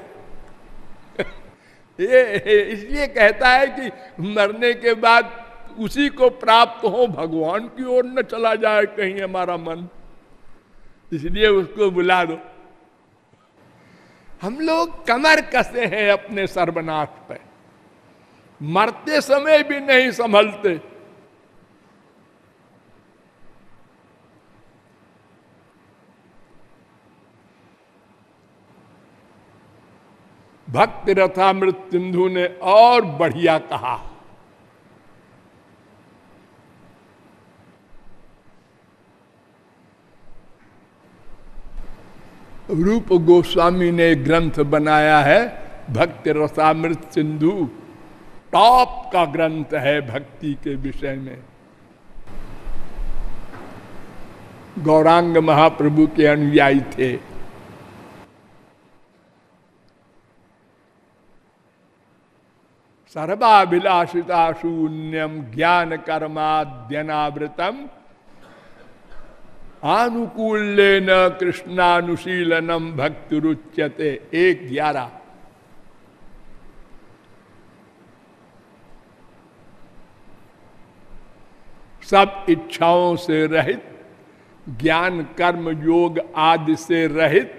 <laughs> ये इसलिए कहता है कि मरने के बाद उसी को प्राप्त हो, भगवान की ओर न चला जाए कहीं हमारा मन। इसलिए उसको बुला दो। हम लोग कमर कसे हैं अपने सर्वनाश पे। मरते समय भी नहीं संभलते। भक्त रथा सिंधु ने और बढ़िया कहा। रूप गोस्वामी ने ग्रंथ बनाया है, भक्ति रसामृत सिंधु। टॉप का ग्रंथ है भक्ति के विषय में। गौरांग महाप्रभु के अनुयायी थे। सर्वाभिलाषिता शून्यम ज्ञान कर्माद्यनावृतम आनुकूल न कृष्णानुशीलनम भक्ति रुच्यते एक ग्यारह। सब इच्छाओं से रहित, ज्ञान, कर्म, योग आदि से रहित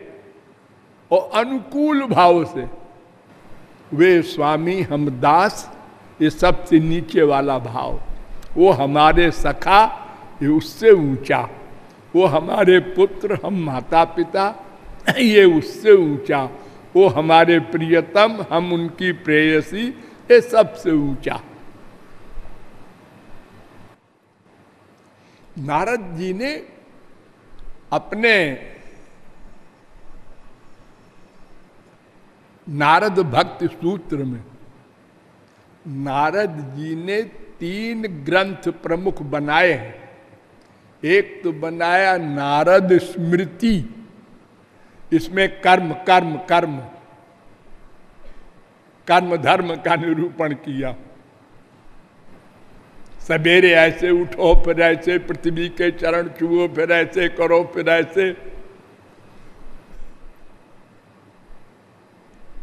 और अनुकूल भाव से, वे स्वामी, हम दास, ये सबसे नीचे वाला भाव, वो हमारे सखा, ये उससे ऊँचा। वो हमारे पुत्र, हम माता पिता <clears throat> ये उससे ऊँचा। वो हमारे प्रियतम, हम उनकी प्रेयसी, ये सबसे ऊँचा। नारद जी ने अपने नारद भक्ति सूत्र में, नारद जी ने तीन ग्रंथ प्रमुख बनाए हैं। एक तो बनाया नारद स्मृति, इसमें कर्म कर्म कर्म कर्म, धर्म का निरूपण किया। सवेरे ऐसे उठो, फिर ऐसे पृथ्वी के चरण छुओ, फिर ऐसे करो, फिर ऐसे।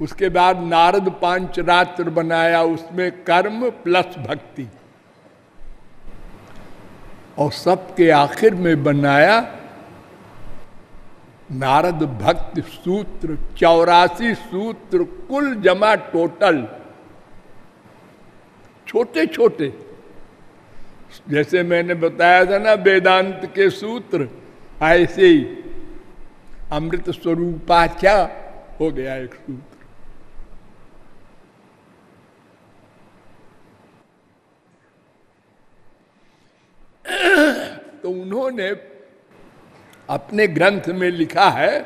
उसके बाद नारद पाँच रात्र बनाया, उसमें कर्म प्लस भक्ति। और सबके आखिर में बनाया नारद भक्त सूत्र, चौरासी सूत्र, कुल जमा टोटल। छोटे छोटे जैसे मैंने बताया था ना, वेदांत के सूत्र, ऐसे ही। अमृत स्वरूपाचा हो गया एक सूत्र। तो उन्होंने अपने ग्रंथ में लिखा है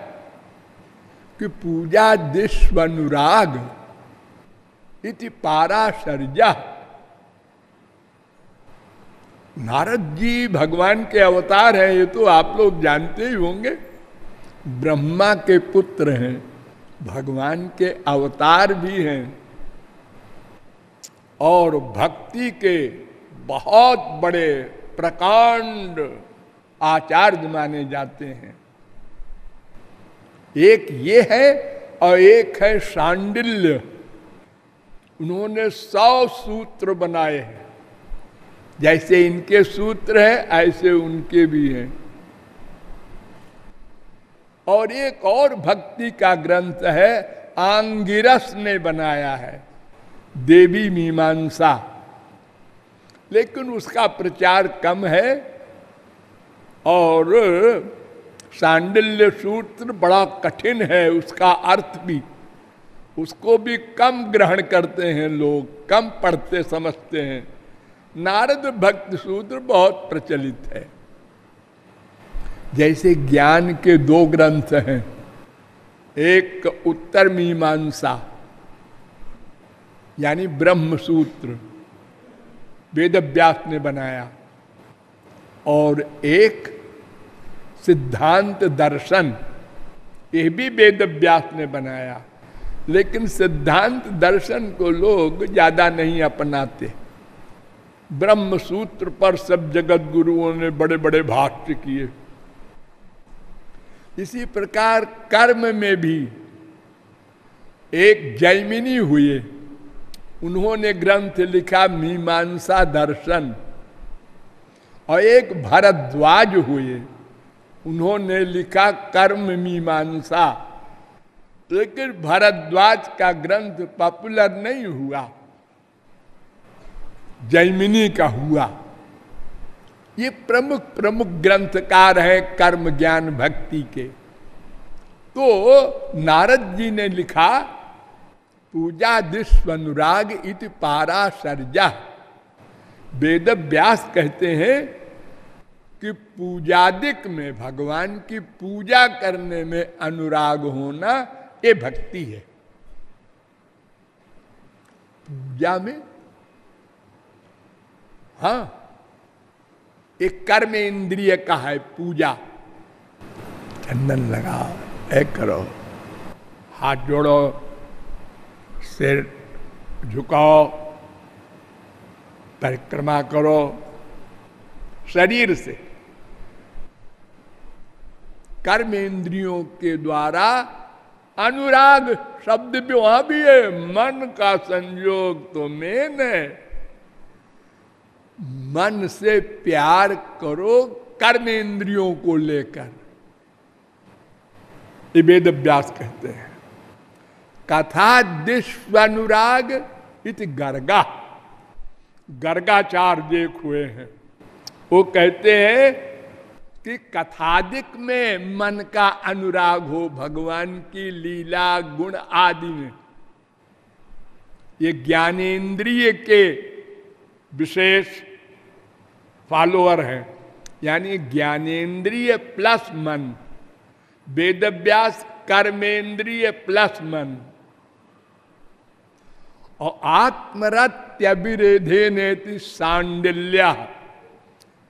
कि पूजा दिश्व अनुराग इति पाराशर्जा नारद जी भगवान के अवतार हैं, ये तो आप लोग जानते ही होंगे। ब्रह्मा के पुत्र हैं, भगवान के अवतार भी हैं। और भक्ति के बहुत बड़े प्रकांड आचार्य माने जाते हैं। एक ये है और एक है शांडिल्य। उन्होंने सौ सूत्र बनाए हैं। जैसे इनके सूत्र हैं, ऐसे उनके भी हैं। और एक और भक्ति का ग्रंथ है, आंगिरस ने बनाया है, देवी मीमांसा। लेकिन उसका प्रचार कम है और सांडिल्य सूत्र बड़ा कठिन है, उसका अर्थ भी। उसको भी कम ग्रहण करते हैं लोग, कम पढ़ते, समझते हैं। नारद भक्त सूत्र बहुत प्रचलित है। जैसे ज्ञान के दो ग्रंथ हैं, एक उत्तर मीमांसा, यानी ब्रह्म सूत्र वेद व्यास ने बनाया। और एक सिद्धांत दर्शन यह भी वेद व्यास ने बनाया। लेकिन सिद्धांत दर्शन को लोग ज़्यादा नहीं अपनाते। ब्रह्म सूत्र पर सब जगत गुरुओं ने बड़े बड़े भाष्य किए। इसी प्रकार कर्म में भी एक जैमिनी हुए उन्होंने ग्रंथ लिखा मीमांसा दर्शन। और एक भरद्वाज हुए। उन्होंने लिखा कर्म मीमांसा। लेकिन भरद्वाज का ग्रंथ पॉपुलर नहीं हुआ। जैमिनी का हुआ। ये प्रमुख प्रमुख ग्रंथकार हैं कर्म ज्ञान भक्ति के। तो नारद जी ने लिखा पूजा दिश्व अनुराग इत पारा सर्जा वेद व्यास कहते हैं कि पूजादिक में, भगवान की पूजा करने में अनुराग होना ये भक्ति है। पूजा में? हाँ। एक कर्म इंद्रिय का है पूजा। चंदन लगाओ एक करो। हाथ जोड़ो। सिर झुकाओ, परिक्रमा करो, शरीर से। कर्म इंद्रियों के द्वारा अनुराग शब्द भी, वहाँ भी है, मन का संयोग तो मेन है। मन से प्यार करो कर्म इंद्रियों को लेकर। वेद व्यास कहते हैं। कथा अनुराग इत गर्गा। गर्गाचार्य हुए हैं। वो कहते हैं कि कथादिक में मन का अनुराग हो भगवान की लीला, गुण आदि में। ये ज्ञानेन्द्रिय के विशेष फॉलोअर हैं। यानी ज्ञानेन्द्रिय प्लस मन, वेदव्यास कर्मेंद्रिय प्लस मन। और आत्मरत्यभिरेधे नेति सांडिल्य।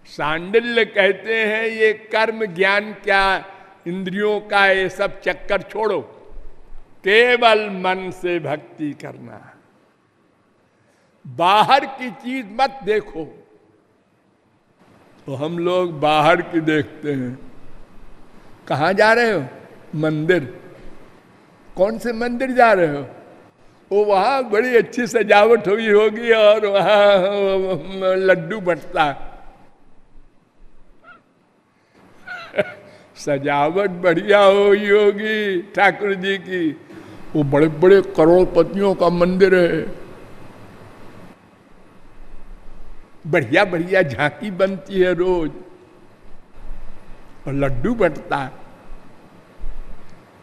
सांडिल्य कहते हैं, ये कर्म, ज्ञान क्या, इंद्रियों का, ये सब चक्कर छोड़ो। केवल मन से भक्ति करना। बाहर की चीज़ मत देखो। तो हम लोग बाहर की देखते हैं। कहा जा रहे हो? मंदिर। कौन से मंदिर जा रहे हो? वो वहाँ बड़ी अच्छी सजावट हुई होगी और वहाँ लड्डू बटता। <laughs> सजावट बढ़िया हुई होगी ठाकुर जी की। वो बड़े बड़े करोड़पतियों का मंदिर है। बढ़िया बढ़िया झांकी बनती है रोज। और लड्डू बटता।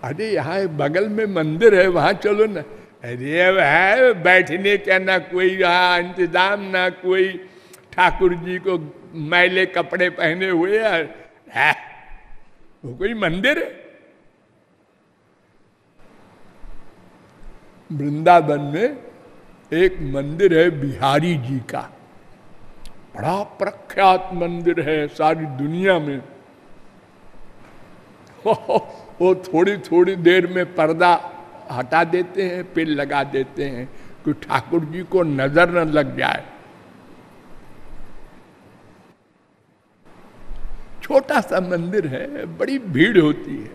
अरे यहाँ बगल में मंदिर है, वहाँ चलो ना। अरे है, बैठने का ना कोई, यहाँ इंतज़ाम ना कोई। ठाकुर जी को मैले कपड़े पहने हुए है। वो कोई मंदिर वृंदावन में एक मंदिर है बिहारी जी का। बड़ा प्रख्यात मंदिर है सारी दुनिया में। <laughs> वो थोड़ी थोड़ी देर में पर्दा हटा देते हैं फिर लगा देते हैं, कि ठाकुर जी को नज़र न लग जाए। छोटा सा मंदिर है, बड़ी भीड़ होती है।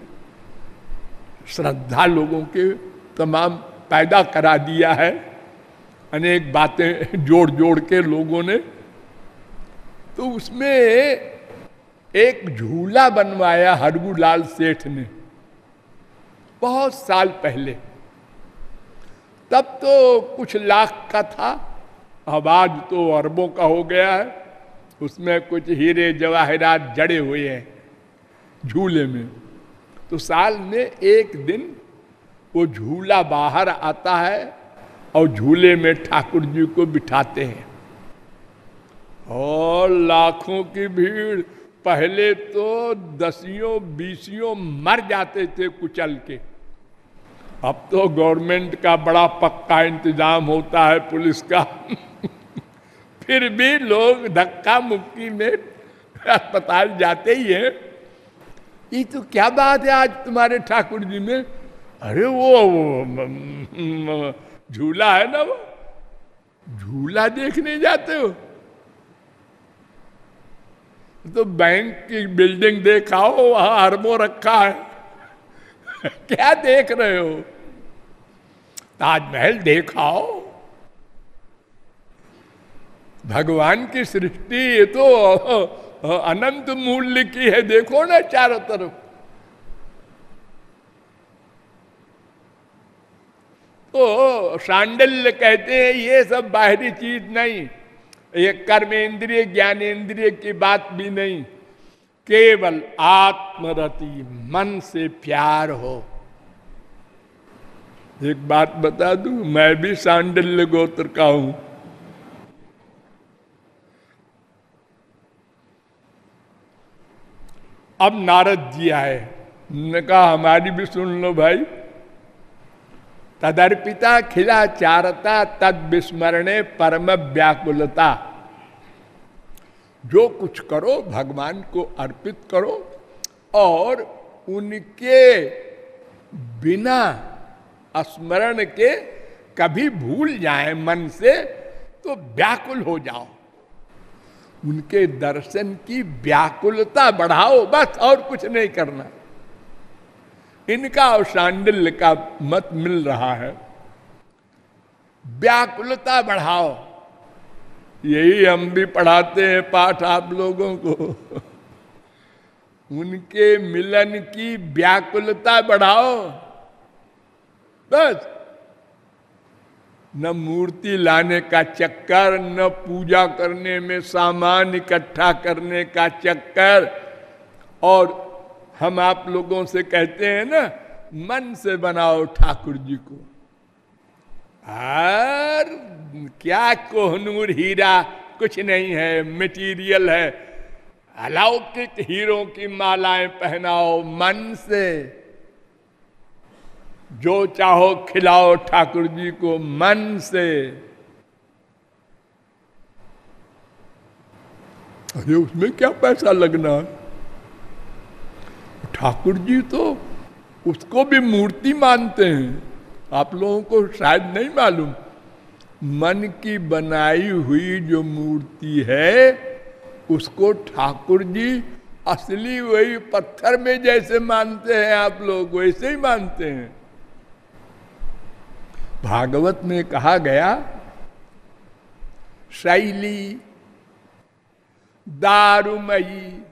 श्रद्धा लोगों के तमाम पैदा करा दिया है। अनेक बातें जोड़ जोड़ के लोगों ने। तो उसमें एक झूला बनवाया हरगुलाल सेठ ने, बहुत साल पहले। तब तो कुछ लाख का था, अब आज तो अरबों का हो गया है। उसमें कुछ हीरे जवाहरात जड़े हुए हैं झूले में। तो साल में एक दिन वो झूला बाहर आता है और झूले में ठाकुर जी को बिठाते हैं। और लाखों की भीड़, पहले तो दसियों, बीसियों मर जाते थे कुचल के। अब तो गवर्नमेंट का बड़ा पक्का इंतज़ाम होता है पुलिस का। <laughs> फिर भी लोग धक्का मुक्की में अस्पताल जाते ही है। ये तो क्या बात है आज तुम्हारे ठाकुर जी में? अरे वो, झूला है ना वो? झूला देखने जाते हो? तो बैंक की बिल्डिंग देखाओ वहाँ अरबों रखा है। <laughs> क्या देख रहे हो? ताजमहल देखाओ। भगवान की सृष्टि, ये तो अनंत मूल्य की है, देखो ना चारों तरफ़। तो सांडल्य कहते हैं, ये सब बाहरी चीज़ नहीं। ये कर्म इंद्रिय ज्ञान इंद्रिय की बात भी नहीं। केवल आत्मरति मन से प्यार हो। एक बात बता दू, मैं भी सांडल्य गोत्र का हूँ। अब नारद जी आए। ने कहा, हमारी भी सुन लो भाई। तदर्पिता खिला चारता तद विस्मरणे परम व्याकुलता जो कुछ करो, भगवान को अर्पित करो और उनके बिना स्मरण के कभी भूल जाए मन से तो व्याकुल हो जाओ। उनके दर्शन की व्याकुलता बढ़ाओ बस, और कुछ नहीं करना। इनका और सांडिल्य का मत मिल रहा है। व्याकुलता बढ़ाओ। यही हम भी पढ़ाते हैं पाठ आप लोगों को। उनके मिलन की व्याकुलता बढ़ाओ। बस। न मूर्ति लाने का चक्कर, न पूजा करने में सामान इकट्ठा करने का चक्कर। और हम आप लोगों से कहते हैं ना, मन से बनाओ ठाकुर जी को। और क्या कोहनूर हीरा? कुछ नहीं है मटेरियल है। अलौकिक हीरों की मालाएँ पहनाओ मन से। जो चाहो खिलाओ ठाकुर जी को मन से। अरे, उसमें क्या पैसा लगना? ठाकुर जी तो उसको भी मूर्ति मानते हैं। आप लोगों को शायद नहीं मालूम। मन की बनाई हुई जो मूर्ति है, उसको ठाकुर जी असली वही पत्थर में जैसे मानते हैं आप लोग, वैसे ही मानते हैं। भागवत में कहा गया, शैली दारुमयी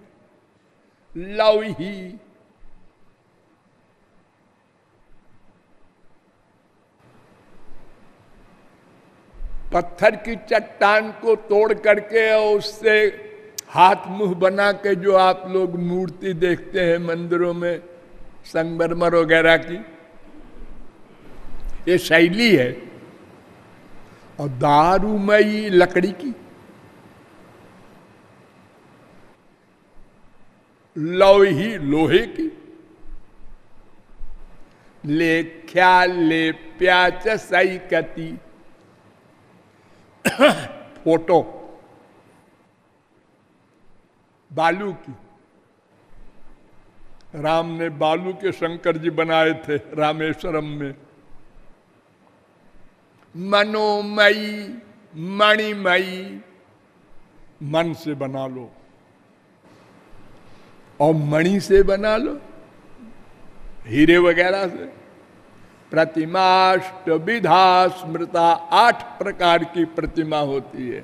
लवही पत्थर की चट्टान को तोड़ करके और उससे हाथ मुँह बना के जो आप लोग मूर्ति देखते हैं मंदिरों में, संगमरमर वगैरह की, ये शैली है। और दारूमयी लकड़ी की। लोही, लोहे की। लेख्या, लेप्या सही कती। फ़ोटो। बालू की। राम ने बालू के शंकर जी बनाए थे रामेश्वरम में। मनोमयी, मणिमयी, मन से बना लो। और मणि से बना लो। हीरे वगैरह से। प्रतिमाष्ट विधा स्मृता आठ प्रकार की प्रतिमा होती है।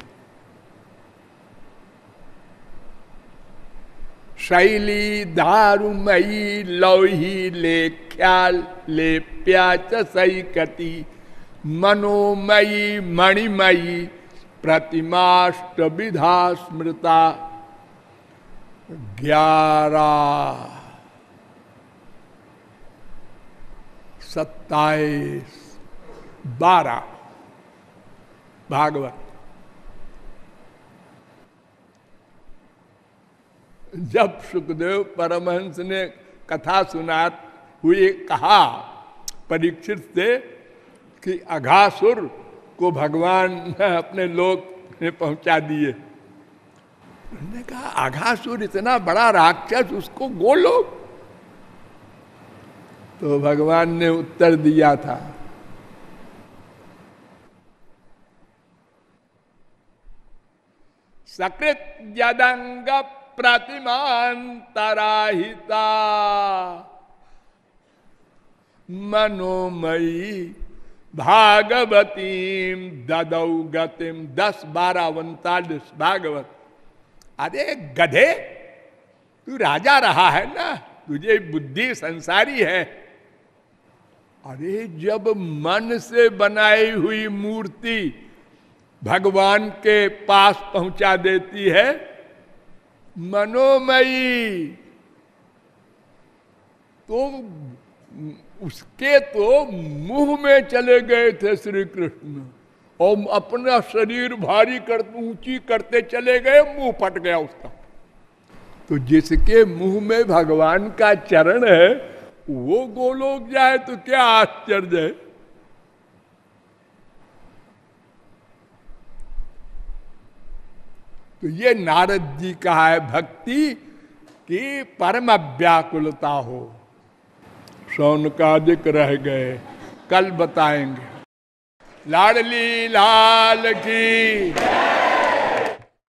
शैली दारुमयी लौही लेख्या लेप्या कति, मनोमयी, मणिमयी प्रतिमाष्ट विधा स्मृता ग्यारह। सत्ताईस, बारह, भागवत। जब सुखदेव परमहंस ने कथा सुना हुए कहा परीक्षित से कि अघासुर को भगवान ने अपने लोक में पहुँचा दिए। उन्होंने कहा, अघासुर इतना बड़ा राक्षस, उसको गोलो तो भगवान ने उत्तर दिया था। सकृत यदंग प्रतिमांतराहिता मनोमयी भागवतीम ददौ गतिम दस बारह उनतालीस भागवत। अरे गधे, तू राजा रहा है ना? तुझे बुद्धि संसारी है। अरे जब मन से बनाई हुई मूर्ति भगवान के पास पहुँचा देती है, मनोमयी तो उसके तो मुँह में चले गए थे श्री कृष्ण और अपना शरीर भारी कर ऊँची करते चले गए, मुँह फट गया उसका। तो जिसके मुँह में भगवान का चरण है वो गोलोक जाए तो क्या आश्चर्य है? तो ये नारद जी का है भक्ति की परम व्याकुलता हो। सौन का दिक रह गए, कल बताएँगे। लाडली लाल की